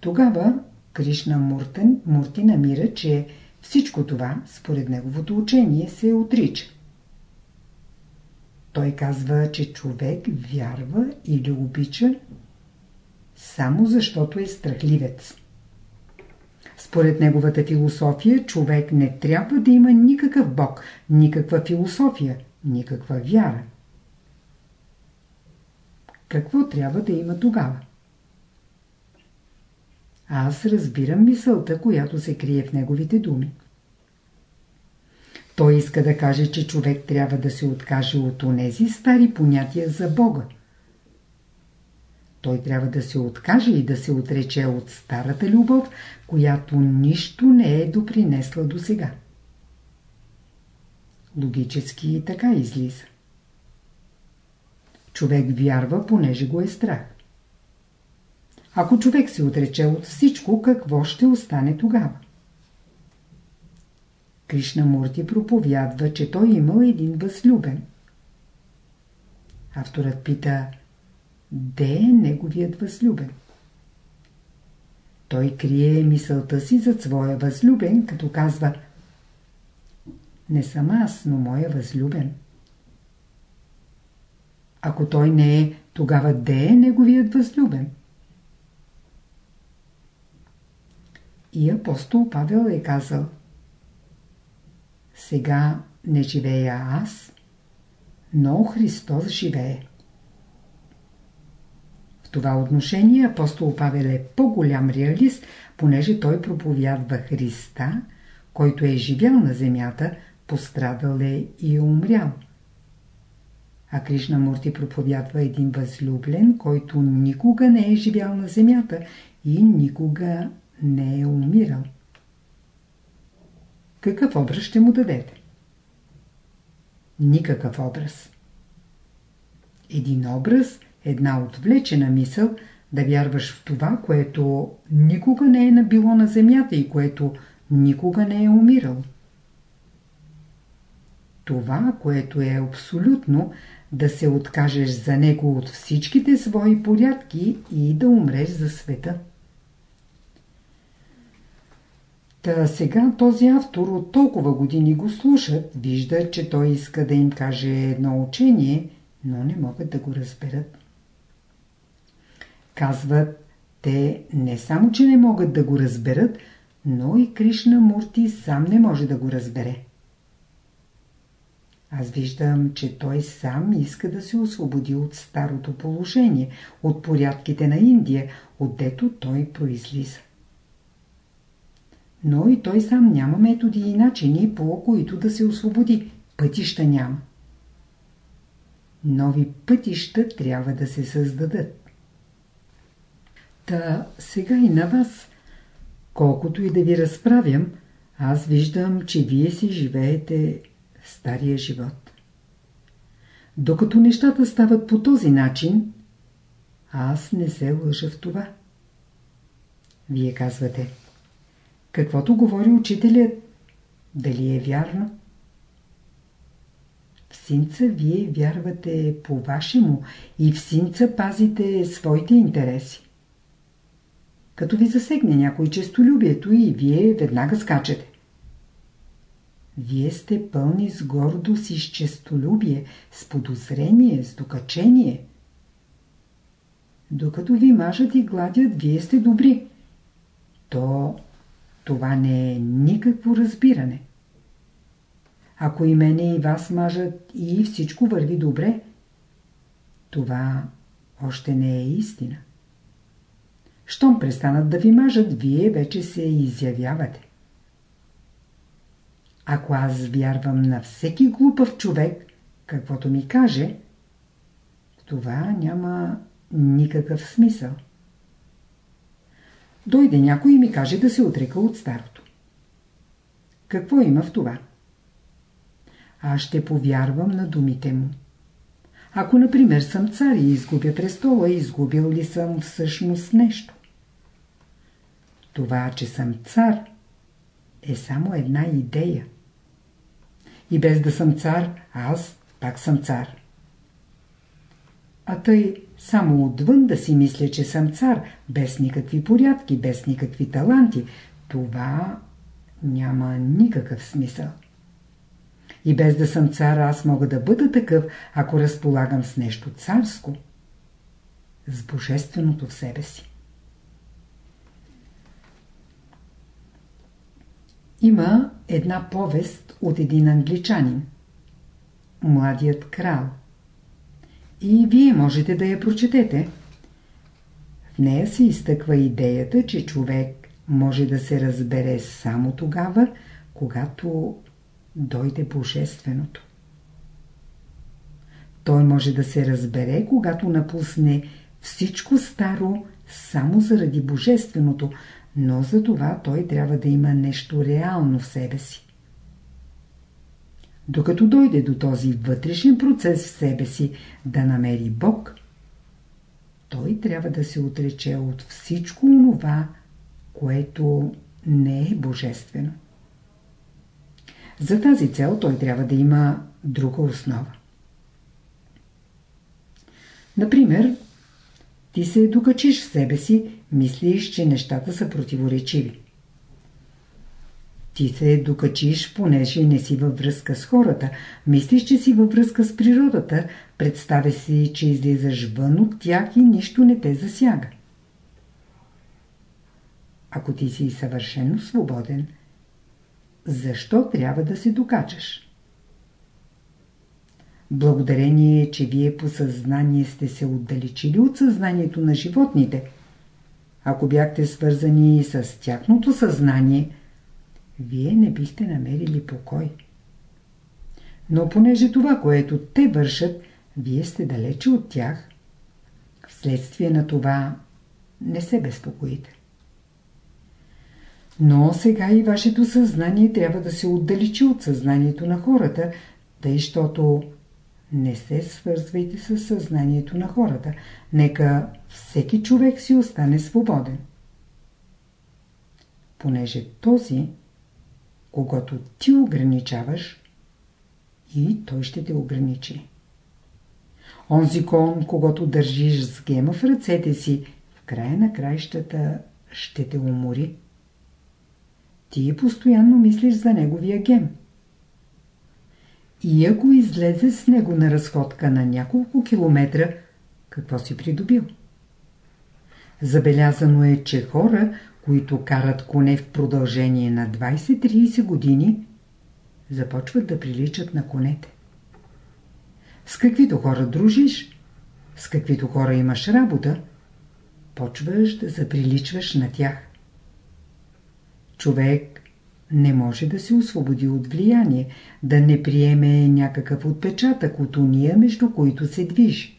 Тогава Кришна Муртен, Мурти намира, че всичко това, според неговото учение, се отрича. Той казва, че човек вярва или обича само защото е страхливец. Според неговата философия, човек не трябва да има никакъв бог, никаква философия, никаква вяра. Какво трябва да има тогава? Аз разбирам мисълта, която се крие в неговите думи. Той иска да каже, че човек трябва да се откаже от онези стари понятия за Бога. Той трябва да се откаже и да се отрече от старата любов, която нищо не е допринесла до сега. Логически и така излиза. Човек вярва, понеже го е страх. Ако човек се отрече от всичко, какво ще остане тогава? Кришна Мурти проповядва, че той имал един възлюбен. Авторът пита, де е неговият възлюбен? Той крие мисълта си за своя възлюбен, като казва Не съм аз, но моя възлюбен. Ако той не е, тогава де е неговият възлюбен? И апостол Павел е казал Сега не живея аз, но Христос живее. В това отношение апостол Павел е по-голям реалист, понеже той проповядва Христа, който е живял на земята, пострадал е и е умрял. А Кришна Мурти проповядва един възлюблен, който никога не е живял на земята и никога не е умирал. Какъв образ ще му дадете? Никакъв образ. Един образ, една отвлечена мисъл, да вярваш в това, което никога не е набило на земята и което никога не е умирал. Това, което е абсолютно, да се откажеш за него от всичките свои порядки и да умреш за света. Та сега този автор от толкова години го слушат, вижда, че той иска да им каже едно учение, но не могат да го разберат. Казват, те не само, че не могат да го разберат, но и Кришна Мурти сам не може да го разбере. Аз виждам, че той сам иска да се освободи от старото положение, от порядките на Индия, отдето той произлиза. Но и той сам няма методи и начини, по които да се освободи. Пътища няма. Нови пътища трябва да се създадат. Та сега и на вас, колкото и да ви разправям, аз виждам, че вие си живеете стария живот. Докато нещата стават по този начин, аз не се лъжа в това. Вие казвате, каквото говори учителят, дали е вярно? В синца вие вярвате по-вашему и в синца пазите своите интереси. Като ви засегне някой честолюбието и вие веднага скачате. Вие сте пълни с гордост и с честолюбие, с подозрение, с докачение. Докато ви мажат и гладят, вие сте добри. То това не е никакво разбиране. Ако и мене и вас мажат и всичко върви добре, това още не е истина. Щом престанат да ви мажат, вие вече се изявявате. Ако аз вярвам на всеки глупав човек, каквото ми каже, това няма никакъв смисъл. Дойде някой и ми каже да се отрека от старото. Какво има в това? Аз ще повярвам на думите му. Ако, например, съм цар и изгубя престола, изгубил ли съм всъщност нещо? Това, че съм цар, е само една идея. И без да съм цар, аз пак съм цар. А тъй само отвън да си мисля, че съм цар, без никакви порядки, без никакви таланти, това няма никакъв смисъл. И без да съм цар, аз мога да бъда такъв, ако разполагам с нещо царско, с божественото в себе си. Има една повест от един англичанин. Младият крал. И вие можете да я прочетете. В нея се изтъква идеята, че човек може да се разбере само тогава, когато дойде Божественото. Той може да се разбере, когато напусне всичко старо само заради Божественото, но за това той трябва да има нещо реално в себе си. Докато дойде до този вътрешен процес в себе си да намери Бог, той трябва да се отрече от всичко това, което не е божествено. За тази цел той трябва да има друга основа. Например, ти се докачиш в себе си, мислиш, че нещата са противоречиви. Ти се докачиш, понеже не си във връзка с хората. Мислиш, че си във връзка с природата. Представя си, че излизаш вън от тях и нищо не те засяга. Ако ти си съвършено свободен, защо трябва да се докачаш? Благодарение, че вие по съзнание сте се отдалечили от съзнанието на животните. Ако бяхте свързани с тяхното съзнание – вие не бихте намерили покой. Но понеже това, което те вършат, вие сте далече от тях, вследствие на това не се безпокоите. Но сега и вашето съзнание трябва да се отдалечи от съзнанието на хората, тъй, щото не се свързвайте с съзнанието на хората. Нека всеки човек си остане свободен. Понеже този, когато ти ограничаваш, и той ще те ограничи. Онзи кон, когато държиш с гема в ръцете си, в края на краищата ще те умори. Ти постоянно мислиш за неговия гем. И ако излезе с него на разходка на няколко километра, какво си придобил? Забелязано е, че хора, които карат коне в продължение на 20-30 години, започват да приличат на конете. С каквито хора дружиш, с каквито хора имаш работа, почваш да заприличваш на тях. Човек не може да се освободи от влияние, да не приеме някакъв отпечатък от уния, между които се движи.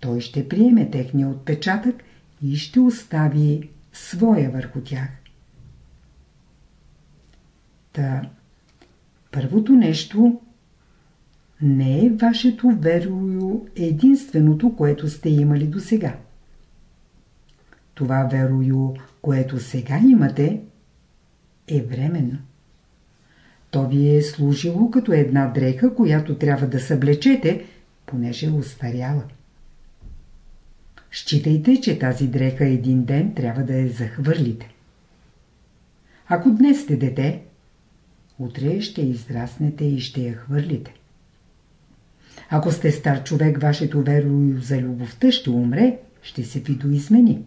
Той ще приеме техния отпечатък и ще остави своя върху тях. Та, първото нещо не е вашето верою единственото, което сте имали до сега. Това верою, което сега имате, е временно. То ви е служило като една дреха, която трябва да съблечете, понеже устаряла. Считайте, че тази дреха един ден трябва да я захвърлите. Ако днес сте дете, утре ще израснете и ще я хвърлите. Ако сте стар човек, вашето веро за любовта ще умре, ще се видоизмени.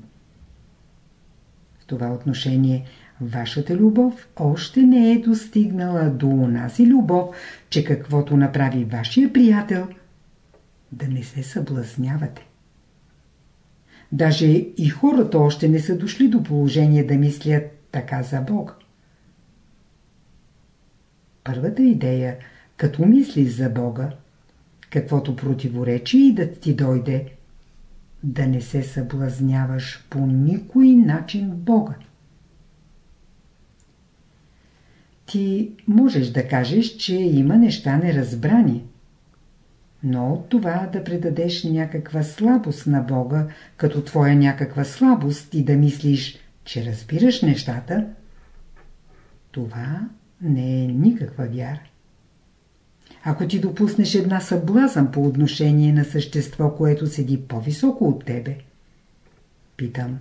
В това отношение вашата любов още не е достигнала до унази любов, че каквото направи вашия приятел, да не се съблазнявате. Даже и хората още не са дошли до положение да мислят така за Бог. Първата идея, като мислиш за Бога, каквото противоречи и да ти дойде, да не се съблазняваш по никой начин Бога. Ти можеш да кажеш, че има неща неразбрани, но от това да предадеш някаква слабост на Бога, като твоя някаква слабост и да мислиш, че разбираш нещата, това не е никаква вяра. Ако ти допуснеш една съблазън по отношение на същество, което седи по-високо от тебе, питам,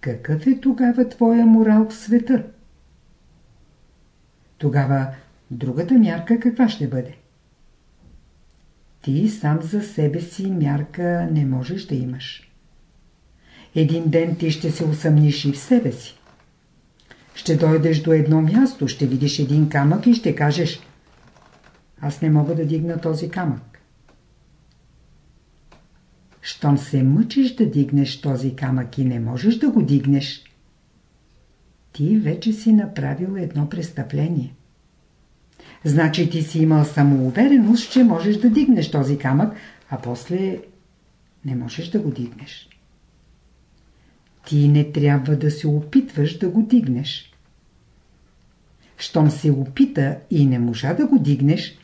какъв е тогава твоя морал в света? Тогава другата мярка каква ще бъде? Ти сам за себе си мярка не можеш да имаш. Един ден ти ще се усъмниш и в себе си. Ще дойдеш до едно място, ще видиш един камък и ще кажеш Аз не мога да дигна този камък. Щом се мъчиш да дигнеш този камък и не можеш да го дигнеш, ти вече си направил едно престъпление. Значи ти си имал самоувереност, че можеш да дигнеш този камък, а после не можеш да го дигнеш. Ти не трябва да се опитваш да го дигнеш. щом се опита и не можа да го дигнеш,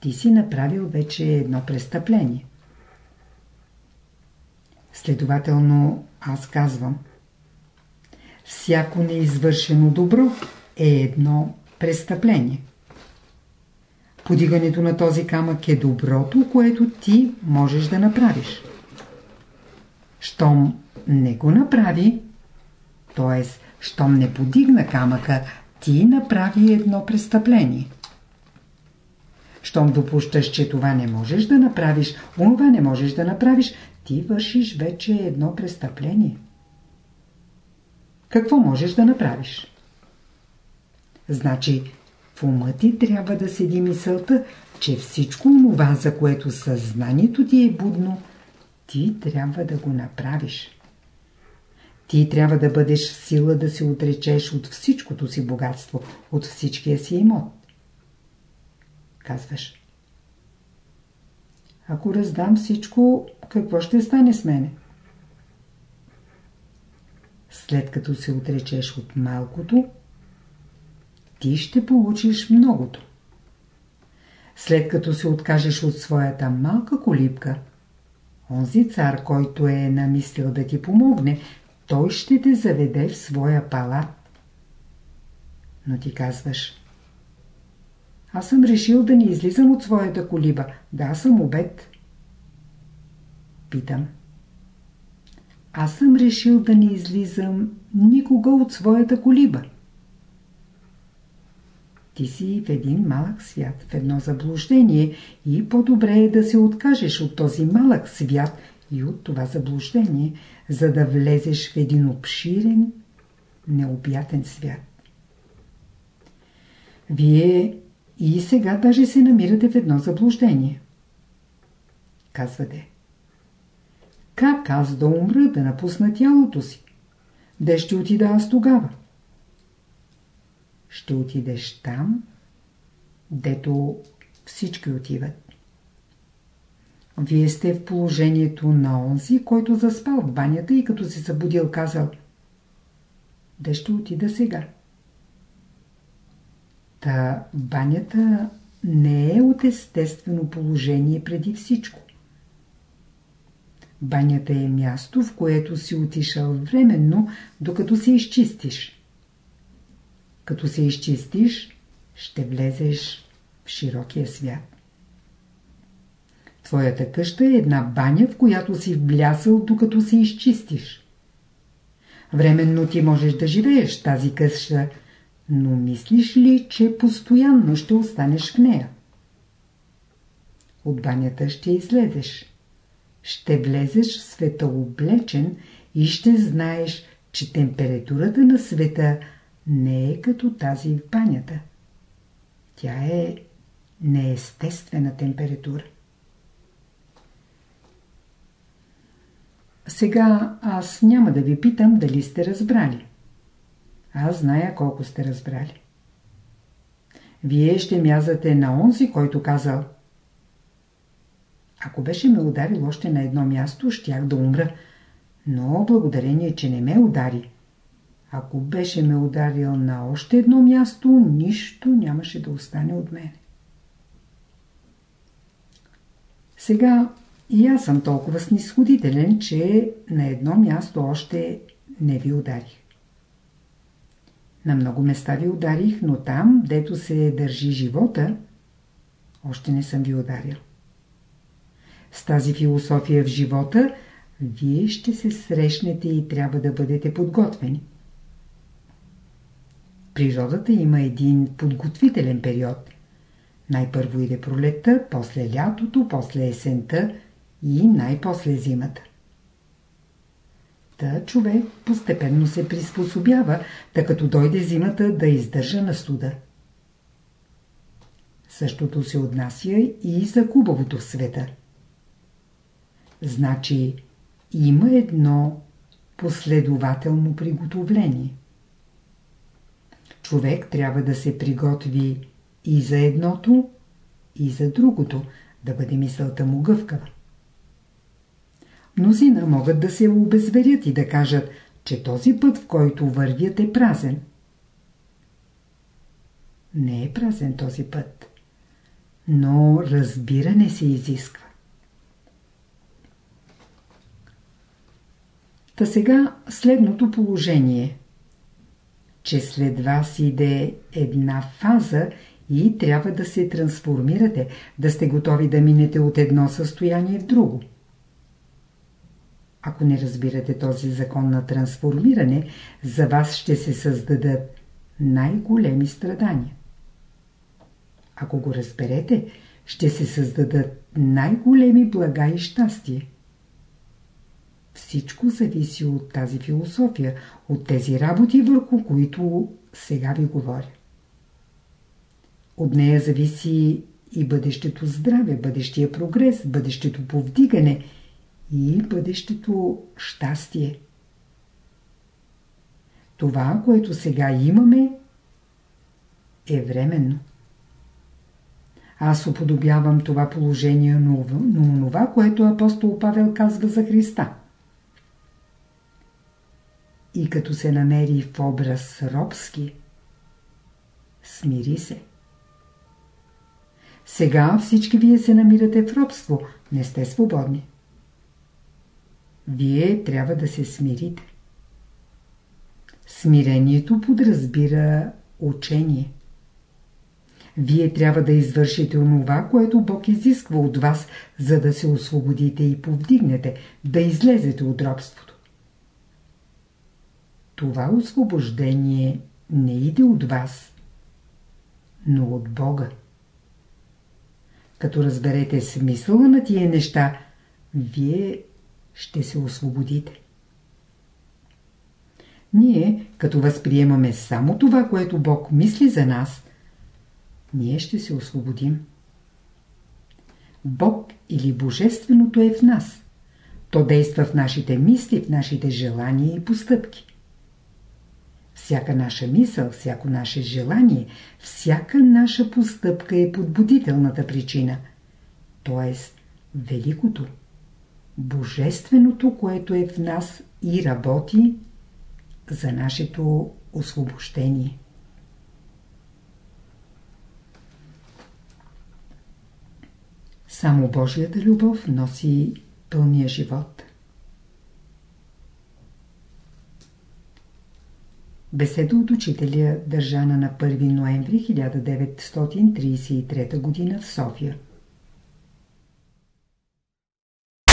ти си направил вече едно престъпление. Следователно, аз казвам, всяко неизвършено добро е едно престъпление. Подигането на този камък е доброто, което ти можеш да направиш. Щом не го направи, т.е. щом не подигна камъка, ти направи едно престъпление. Щом допущаш, че това не можеш да направиш, онова не можеш да направиш, ти вършиш вече едно престъпление. Какво можеш да направиш? Значи, в ума ти трябва да седи мисълта, че всичко това, за което съзнанието ти е будно, ти трябва да го направиш. Ти трябва да бъдеш в сила да се отречеш от всичкото си богатство, от всичкия си имот. Казваш. Ако раздам всичко, какво ще стане с мене? След като се отречеш от малкото, ти ще получиш многото. След като се откажеш от своята малка колибка, онзи цар, който е намислил да ти помогне, той ще те заведе в своя палат. Но ти казваш, аз съм решил да не излизам от своята колиба, да съм обед. Питам. Аз съм решил да не излизам никога от своята колиба. Ти си в един малък свят, в едно заблуждение и по-добре е да се откажеш от този малък свят и от това заблуждение, за да влезеш в един обширен, необятен свят. Вие и сега даже се намирате в едно заблуждение. Казвате. Как аз да умра, да напусна тялото си? Де ще отида аз тогава? Ще отидеш там, дето всички отиват. Вие сте в положението на онзи, който заспал в банята и като се събудил казал Де ще отида сега? Та банята не е от естествено положение преди всичко. Банята е място, в което си отишъл временно, докато се изчистиш. Като се изчистиш, ще влезеш в широкия свят. Твоята къща е една баня, в която си вблясал, докато се изчистиш. Временно ти можеш да живееш тази къща, но мислиш ли, че постоянно ще останеш в нея? От банята ще излезеш. Ще влезеш в света облечен и ще знаеш, че температурата на света не е като тази в банята. Тя е неестествена температура. Сега аз няма да ви питам дали сте разбрали. Аз зная колко сте разбрали. Вие ще мязате на онзи, който казал Ако беше ме ударил още на едно място, щях да умра. Но благодарение, че не ме удари. Ако беше ме ударил на още едно място, нищо нямаше да остане от мене. Сега и аз съм толкова снисходителен, че на едно място още не ви ударих. На много места ви ударих, но там, дето се държи живота, още не съм ви ударил. С тази философия в живота, вие ще се срещнете и трябва да бъдете подготвени. Природата има един подготвителен период. Най-първо иде пролетта, после лятото, после есента и най-после зимата. Та човек постепенно се приспособява, да като дойде зимата да издържа на студа. Същото се отнася и за хубавото в света. Значи има едно последователно приготовление. Човек трябва да се приготви и за едното, и за другото, да бъде мисълта му гъвкава. Мнозина могат да се обезверят и да кажат, че този път, в който вървят е празен. Не е празен този път. Но разбиране се изисква. Та сега следното положение, че след вас иде една фаза и трябва да се трансформирате, да сте готови да минете от едно състояние в друго. Ако не разбирате този закон на трансформиране, за вас ще се създадат най-големи страдания. Ако го разберете, ще се създадат най-големи блага и щастие. Всичко зависи от тази философия, от тези работи, върху които сега ви говоря. От нея зависи и бъдещето здраве, бъдещия прогрес, бъдещето повдигане и бъдещето щастие. Това, което сега имаме, е временно. Аз уподобявам това положение на това, което апостол Павел казва за Христа. И като се намери в образ робски, смири се. Сега всички вие се намирате в робство, не сте свободни. Вие трябва да се смирите. Смирението подразбира учение. Вие трябва да извършите онова, което Бог изисква от вас, за да се освободите и повдигнете, да излезете от робството. Това освобождение не иде от вас, но от Бога. Като разберете смисъла на тия неща, вие ще се освободите. Ние, като възприемаме само това, което Бог мисли за нас, ние ще се освободим. Бог или Божественото е в нас. То действа в нашите мисли, в нашите желания и постъпки. Всяка наша мисъл, всяко наше желание, всяка наша постъпка е подбудителната причина, т.е. великото, божественото, което е в нас и работи за нашето освобождение. Само Божията любов носи пълния живот. Беседа от учителя, държана на 1 ноември 1933 г. в София.